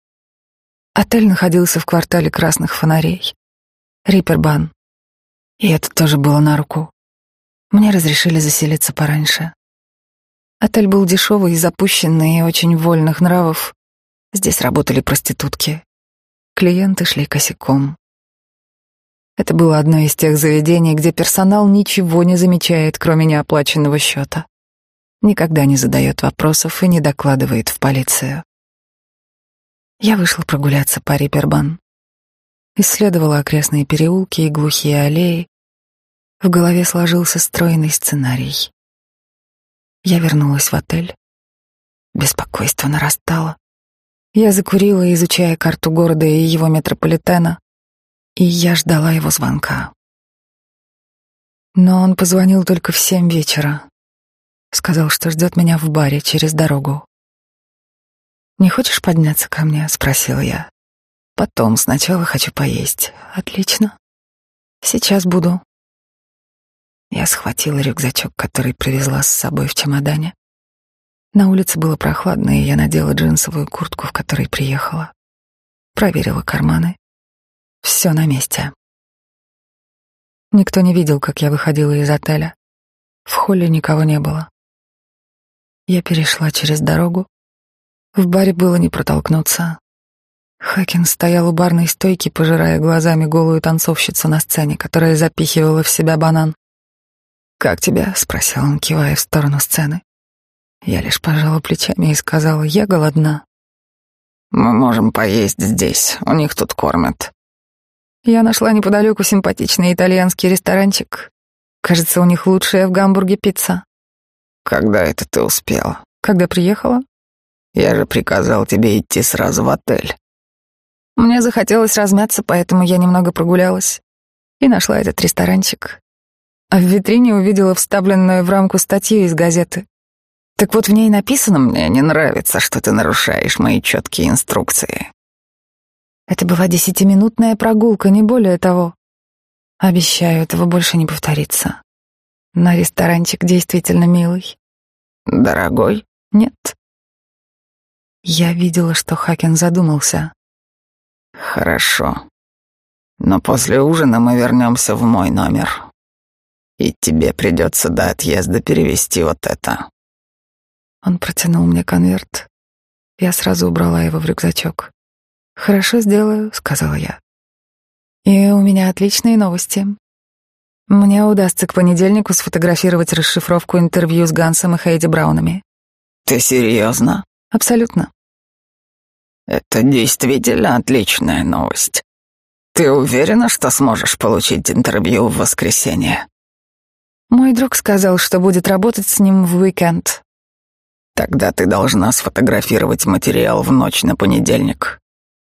Отель находился в квартале красных фонарей. Рипербан. И это тоже было на руку. Мне разрешили заселиться пораньше. Отель был дешевый, запущенный и очень вольных нравов. Здесь работали проститутки. Клиенты шли косяком. Это было одно из тех заведений, где персонал ничего не замечает, кроме неоплаченного счета. Никогда не задает вопросов и не докладывает в полицию. Я вышла прогуляться по Рипербан. Исследовала окрестные переулки и глухие аллеи. В голове сложился стройный сценарий. Я вернулась в отель. Беспокойство нарастало. Я закурила, изучая карту города и его метрополитена, и я ждала его звонка. Но он позвонил только в семь вечера. Сказал, что ждет меня в баре через дорогу. «Не хочешь подняться ко мне?» — спросил я. «Потом, сначала хочу поесть». «Отлично. Сейчас буду». Я схватила рюкзачок, который привезла с собой в чемодане. На улице было прохладно, и я надела джинсовую куртку, в которой приехала. Проверила карманы. Все на месте. Никто не видел, как я выходила из отеля. В холле никого не было. Я перешла через дорогу. В баре было не протолкнуться. Хакин стоял у барной стойки, пожирая глазами голую танцовщицу на сцене, которая запихивала в себя банан. «Как тебя?» — спросил он, кивая в сторону сцены. Я лишь пожала плечами и сказала, «Я голодна». «Мы можем поесть здесь, у них тут кормят». Я нашла неподалеку симпатичный итальянский ресторанчик. Кажется, у них лучшая в Гамбурге пицца. Когда это ты успела? Когда приехала? Я же приказал тебе идти сразу в отель. Мне захотелось размяться, поэтому я немного прогулялась и нашла этот ресторанчик. А в витрине увидела вставленную в рамку статью из газеты. Так вот в ней написано «Мне не нравится, что ты нарушаешь мои четкие инструкции». Это была десятиминутная прогулка, не более того. Обещаю, этого больше не повторится. На ресторанчик действительно милый. Дорогой? Нет. Я видела, что Хакен задумался. Хорошо. Но после ужина мы вернемся в мой номер. И тебе придется до отъезда перевести вот это. Он протянул мне конверт. Я сразу убрала его в рюкзачок. «Хорошо сделаю», — сказала я. «И у меня отличные новости. Мне удастся к понедельнику сфотографировать расшифровку интервью с Гансом и Хейди Браунами». «Ты серьезно?» «Абсолютно». «Это действительно отличная новость. Ты уверена, что сможешь получить интервью в воскресенье?» Мой друг сказал, что будет работать с ним в уикенд. Тогда ты должна сфотографировать материал в ночь на понедельник.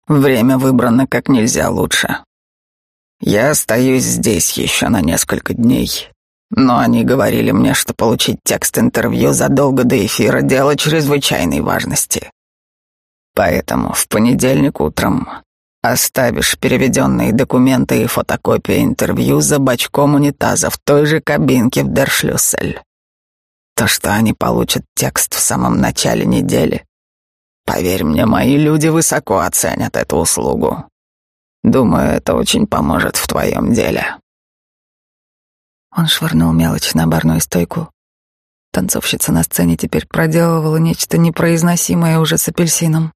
Время выбрано как нельзя лучше. Я остаюсь здесь еще на несколько дней, но они говорили мне, что получить текст интервью задолго до эфира — дело чрезвычайной важности. Поэтому в понедельник утром оставишь переведенные документы и фотокопии интервью за бачком унитаза в той же кабинке в Дершлюссель. То, что они получат текст в самом начале недели, Поверь мне, мои люди высоко оценят эту услугу. Думаю, это очень поможет в твоем деле. Он швырнул мелочь на барную стойку. Танцовщица на сцене теперь проделывала нечто непроизносимое уже с апельсином.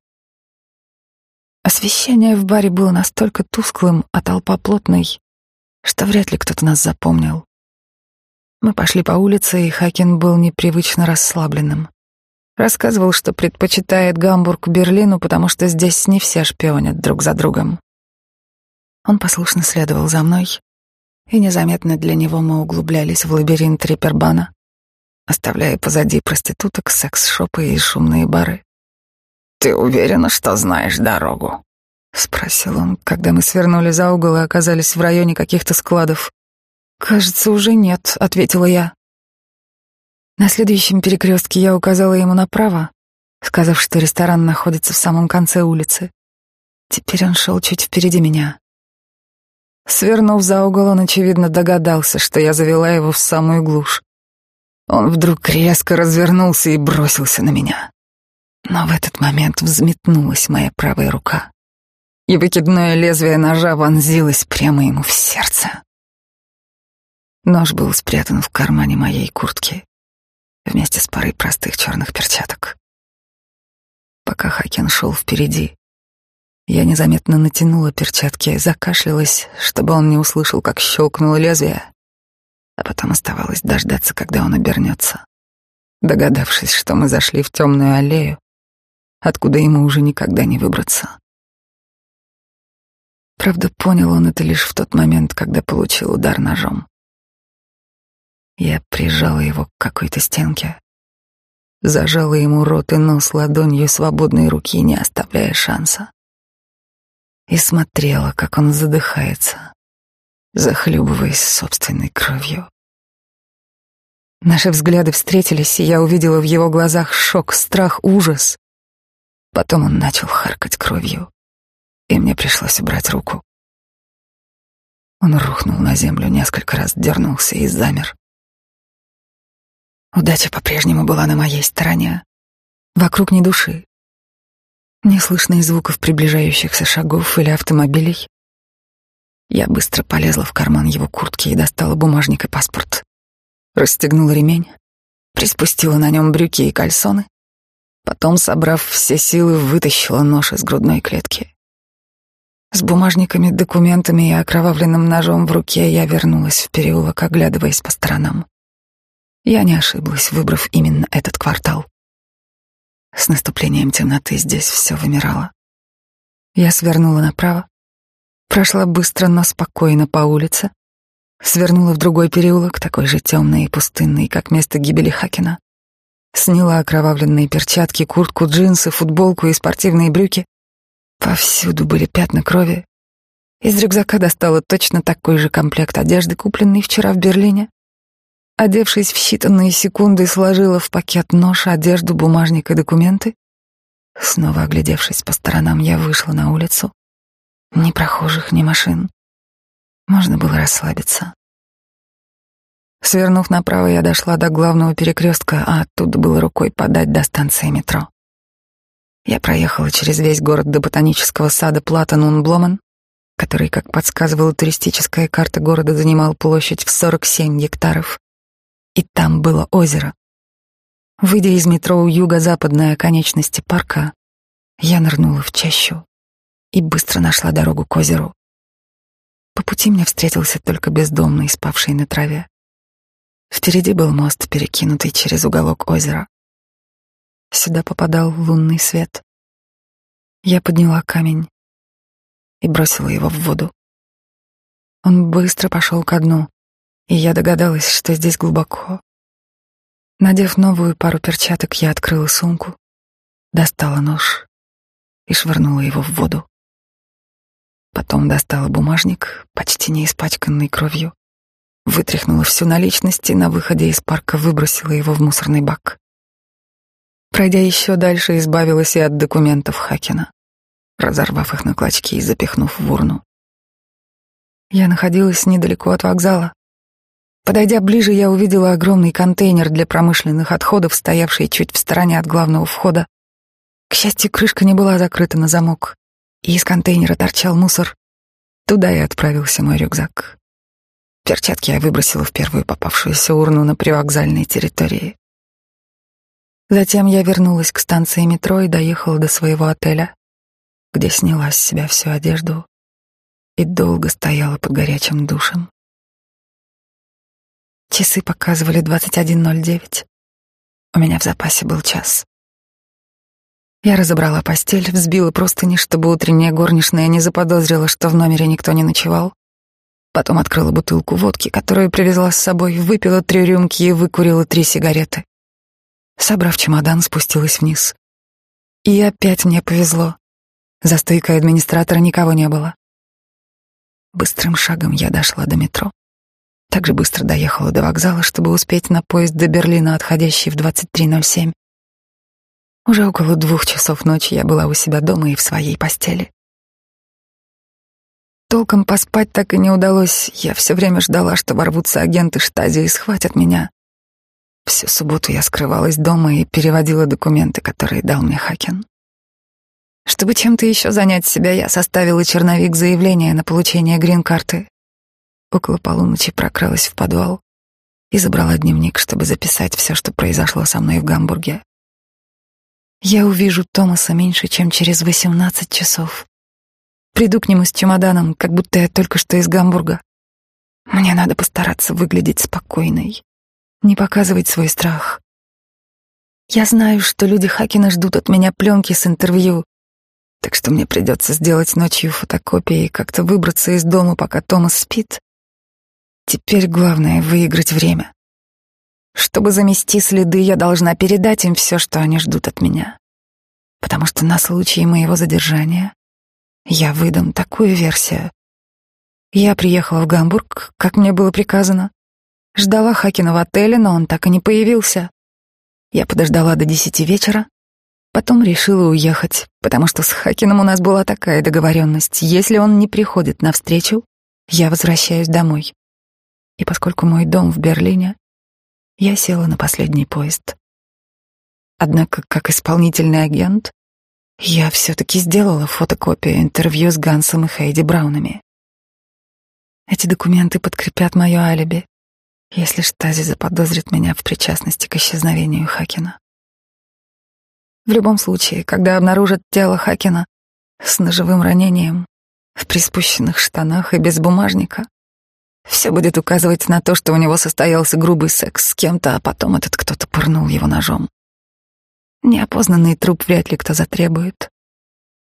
Освещение в баре было настолько тусклым, а толпа плотной, что вряд ли кто-то нас запомнил. Мы пошли по улице, и Хакин был непривычно расслабленным. Рассказывал, что предпочитает Гамбург Берлину, потому что здесь не все шпионят друг за другом. Он послушно следовал за мной, и незаметно для него мы углублялись в лабиринт Рипербана, оставляя позади проституток, секс-шопы и шумные бары. «Ты уверена, что знаешь дорогу?» — спросил он, когда мы свернули за угол и оказались в районе каких-то складов. «Кажется, уже нет», — ответила я. На следующем перекрестке я указала ему направо, сказав, что ресторан находится в самом конце улицы. Теперь он шел чуть впереди меня. Свернув за угол, он, очевидно, догадался, что я завела его в самую глушь. Он вдруг резко развернулся и бросился на меня. Но в этот момент взметнулась моя правая рука, и выкидное лезвие ножа вонзилось прямо ему в сердце. Нож был спрятан в кармане моей куртки вместе с парой простых черных перчаток. Пока Хакен шел впереди, я незаметно натянула перчатки, закашлялась, чтобы он не услышал, как щелкнуло лезвие, а потом оставалось дождаться, когда он обернется, догадавшись, что мы зашли в темную аллею, откуда ему уже никогда не выбраться. Правда, понял он это лишь в тот момент, когда получил удар ножом. Я прижала его к какой-то стенке, зажала ему рот и нос ладонью свободной руки, не оставляя шанса. И смотрела, как он задыхается, захлебываясь собственной кровью. Наши взгляды встретились, и я увидела в его глазах шок, страх, ужас. Потом он начал харкать кровью, и мне пришлось убрать руку. Он рухнул на землю, несколько раз дернулся и замер. Удача по-прежнему была на моей стороне. Вокруг ни души. Не слышно и звуков приближающихся шагов или автомобилей. Я быстро полезла в карман его куртки и достала бумажник и паспорт. Расстегнула ремень, приспустила на нем брюки и кальсоны. Потом, собрав все силы, вытащила нож из грудной клетки. С бумажниками, документами и окровавленным ножом в руке я вернулась в переулок, оглядываясь по сторонам. Я не ошиблась, выбрав именно этот квартал. С наступлением темноты здесь все вымирало. Я свернула направо, прошла быстро, но спокойно по улице, свернула в другой переулок, такой же темный и пустынный, как место гибели Хакена, сняла окровавленные перчатки, куртку, джинсы, футболку и спортивные брюки. Повсюду были пятна крови. Из рюкзака достала точно такой же комплект одежды, купленный вчера в Берлине, Одевшись в считанные секунды, сложила в пакет нож, одежду, бумажник и документы. Снова оглядевшись по сторонам, я вышла на улицу. Ни прохожих, ни машин. Можно было расслабиться. Свернув направо, я дошла до главного перекрестка, а оттуда было рукой подать до станции метро. Я проехала через весь город до ботанического сада Платанун-Бломен, который, как подсказывала туристическая карта города, занимал площадь в 47 гектаров и там было озеро. Выйдя из метро у юго-западной оконечности парка, я нырнула в чащу и быстро нашла дорогу к озеру. По пути мне встретился только бездомный, спавший на траве. Впереди был мост, перекинутый через уголок озера. Сюда попадал лунный свет. Я подняла камень и бросила его в воду. Он быстро пошел ко дну, и я догадалась, что здесь глубоко. Надев новую пару перчаток, я открыла сумку, достала нож и швырнула его в воду. Потом достала бумажник, почти не испачканный кровью, вытряхнула всю наличность и на выходе из парка выбросила его в мусорный бак. Пройдя еще дальше, избавилась и от документов Хакена, разорвав их на клочки и запихнув в урну. Я находилась недалеко от вокзала, Подойдя ближе, я увидела огромный контейнер для промышленных отходов, стоявший чуть в стороне от главного входа. К счастью, крышка не была закрыта на замок, и из контейнера торчал мусор. Туда и отправился мой рюкзак. Перчатки я выбросила в первую попавшуюся урну на привокзальной территории. Затем я вернулась к станции метро и доехала до своего отеля, где сняла с себя всю одежду и долго стояла под горячим душем. Часы показывали 21.09. У меня в запасе был час. Я разобрала постель, взбила простыни, чтобы утренняя горничная не заподозрила, что в номере никто не ночевал. Потом открыла бутылку водки, которую привезла с собой, выпила три рюмки и выкурила три сигареты. Собрав чемодан, спустилась вниз. И опять мне повезло. За стойкой администратора никого не было. Быстрым шагом я дошла до метро. Также быстро доехала до вокзала, чтобы успеть на поезд до Берлина, отходящий в 23.07. Уже около двух часов ночи я была у себя дома и в своей постели. Толком поспать так и не удалось. Я все время ждала, что ворвутся агенты штази и схватят меня. Всю субботу я скрывалась дома и переводила документы, которые дал мне Хакен. Чтобы чем-то еще занять себя, я составила черновик заявления на получение грин-карты. Около полуночи прокралась в подвал и забрала дневник, чтобы записать все, что произошло со мной в Гамбурге. Я увижу Томаса меньше, чем через восемнадцать часов. Приду к нему с чемоданом, как будто я только что из Гамбурга. Мне надо постараться выглядеть спокойной, не показывать свой страх. Я знаю, что люди Хакина ждут от меня пленки с интервью, так что мне придется сделать ночью фотокопии и как-то выбраться из дома, пока Томас спит. Теперь главное — выиграть время. Чтобы замести следы, я должна передать им все, что они ждут от меня. Потому что на случай моего задержания я выдам такую версию. Я приехала в Гамбург, как мне было приказано. Ждала Хакина в отеле, но он так и не появился. Я подождала до десяти вечера, потом решила уехать, потому что с Хакином у нас была такая договоренность. Если он не приходит на встречу, я возвращаюсь домой. И поскольку мой дом в Берлине, я села на последний поезд. Однако, как исполнительный агент, я все-таки сделала фотокопию интервью с Гансом и Хейди Браунами. Эти документы подкрепят мое алиби, если Штази заподозрит меня в причастности к исчезновению Хакина. В любом случае, когда обнаружат тело Хакина с ножевым ранением, в приспущенных штанах и без бумажника, все будет указывать на то, что у него состоялся грубый секс с кем-то, а потом этот кто-то пырнул его ножом. Неопознанный труп вряд ли кто затребует.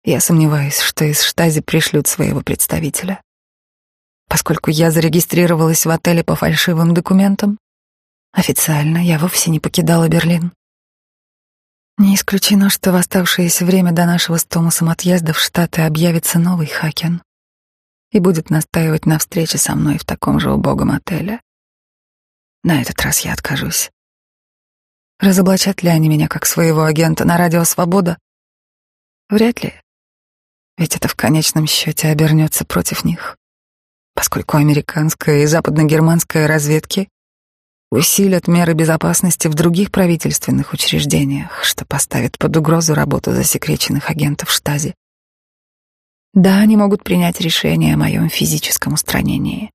Я сомневаюсь, что из штази пришлют своего представителя. Поскольку я зарегистрировалась в отеле по фальшивым документам, официально я вовсе не покидала Берлин. Не исключено, что в оставшееся время до нашего с Томасом отъезда в Штаты объявится новый Хакен и будет настаивать на встрече со мной в таком же убогом отеле. На этот раз я откажусь. Разоблачат ли они меня как своего агента на радио «Свобода»? Вряд ли. Ведь это в конечном счете обернется против них, поскольку американская и западно-германская разведки усилят меры безопасности в других правительственных учреждениях, что поставит под угрозу работу засекреченных агентов штази. Да, они могут принять решение о моем физическом устранении.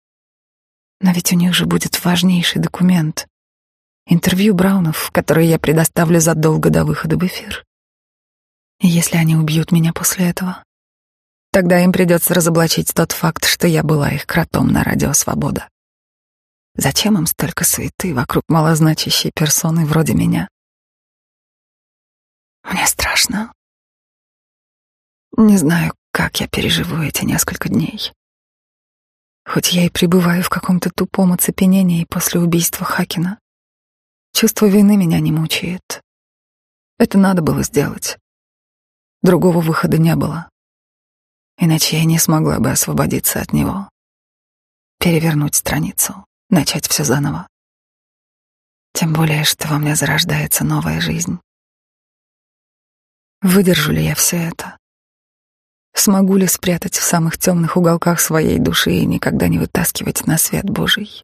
Но ведь у них же будет важнейший документ, интервью Браунов, которые я предоставлю задолго до выхода в эфир. И если они убьют меня после этого, тогда им придется разоблачить тот факт, что я была их кротом на радио «Свобода». Зачем им столько суеты вокруг малозначащей персоны вроде меня? Мне страшно. Не знаю, как я переживу эти несколько дней. Хоть я и пребываю в каком-то тупом оцепенении после убийства Хакина, Чувство вины меня не мучает. Это надо было сделать. Другого выхода не было. Иначе я не смогла бы освободиться от него. Перевернуть страницу, начать все заново. Тем более, что во мне зарождается новая жизнь. Выдержу ли я все это? Смогу ли спрятать в самых темных уголках своей души и никогда не вытаскивать на свет Божий?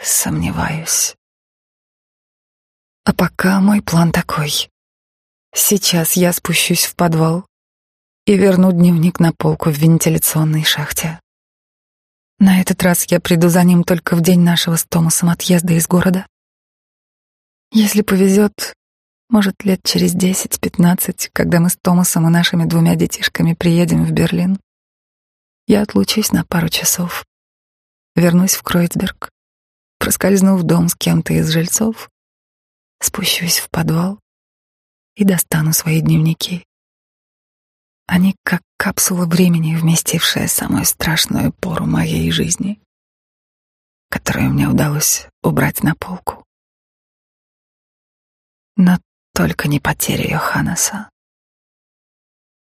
Сомневаюсь. А пока мой план такой. Сейчас я спущусь в подвал и верну дневник на полку в вентиляционной шахте. На этот раз я приду за ним только в день нашего с Томасом отъезда из города. Если повезет, может, лет через десять-пятнадцать, когда мы с Томасом и нашими двумя детишками приедем в Берлин, я отлучусь на пару часов, вернусь в Кройцберг, проскользну в дом с кем-то из жильцов спущусь в подвал и достану свои дневники. Они как капсула времени, вместившая самую страшную пору моей жизни, которую мне удалось убрать на полку. Но только не потеря Йоханнеса.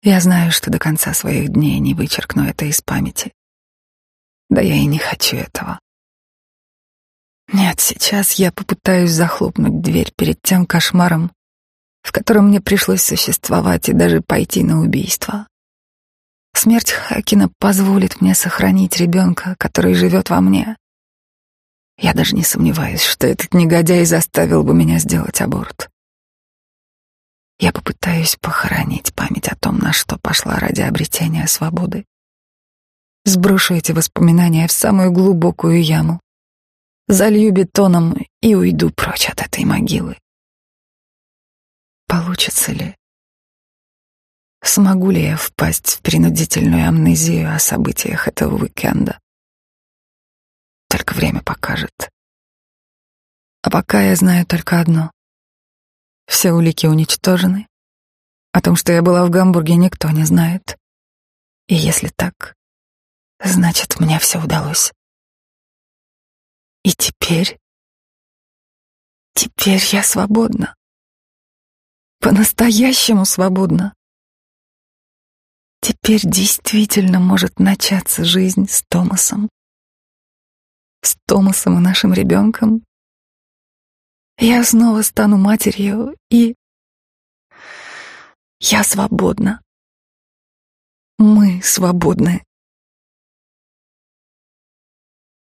Я знаю, что до конца своих дней не вычеркну это из памяти. Да я и не хочу этого. Нет, сейчас я попытаюсь захлопнуть дверь перед тем кошмаром, в котором мне пришлось существовать и даже пойти на убийство. Смерть Хакина позволит мне сохранить ребенка, который живет во мне. Я даже не сомневаюсь, что этот негодяй заставил бы меня сделать аборт. Я попытаюсь похоронить память о том, на что пошла ради обретения свободы. Сброшу эти воспоминания в самую глубокую яму, залью бетоном и уйду прочь от этой могилы. Получится ли? Смогу ли я впасть в принудительную амнезию о событиях этого уикенда? Только время покажет. А пока я знаю только одно. Все улики уничтожены. О том, что я была в Гамбурге, никто не знает. И если так, значит, мне все удалось. И теперь... Теперь я свободна. По-настоящему свободна. Теперь действительно может начаться жизнь с Томасом. С Томасом и нашим ребенком. Я снова стану матерью, и... Я свободна. Мы свободны.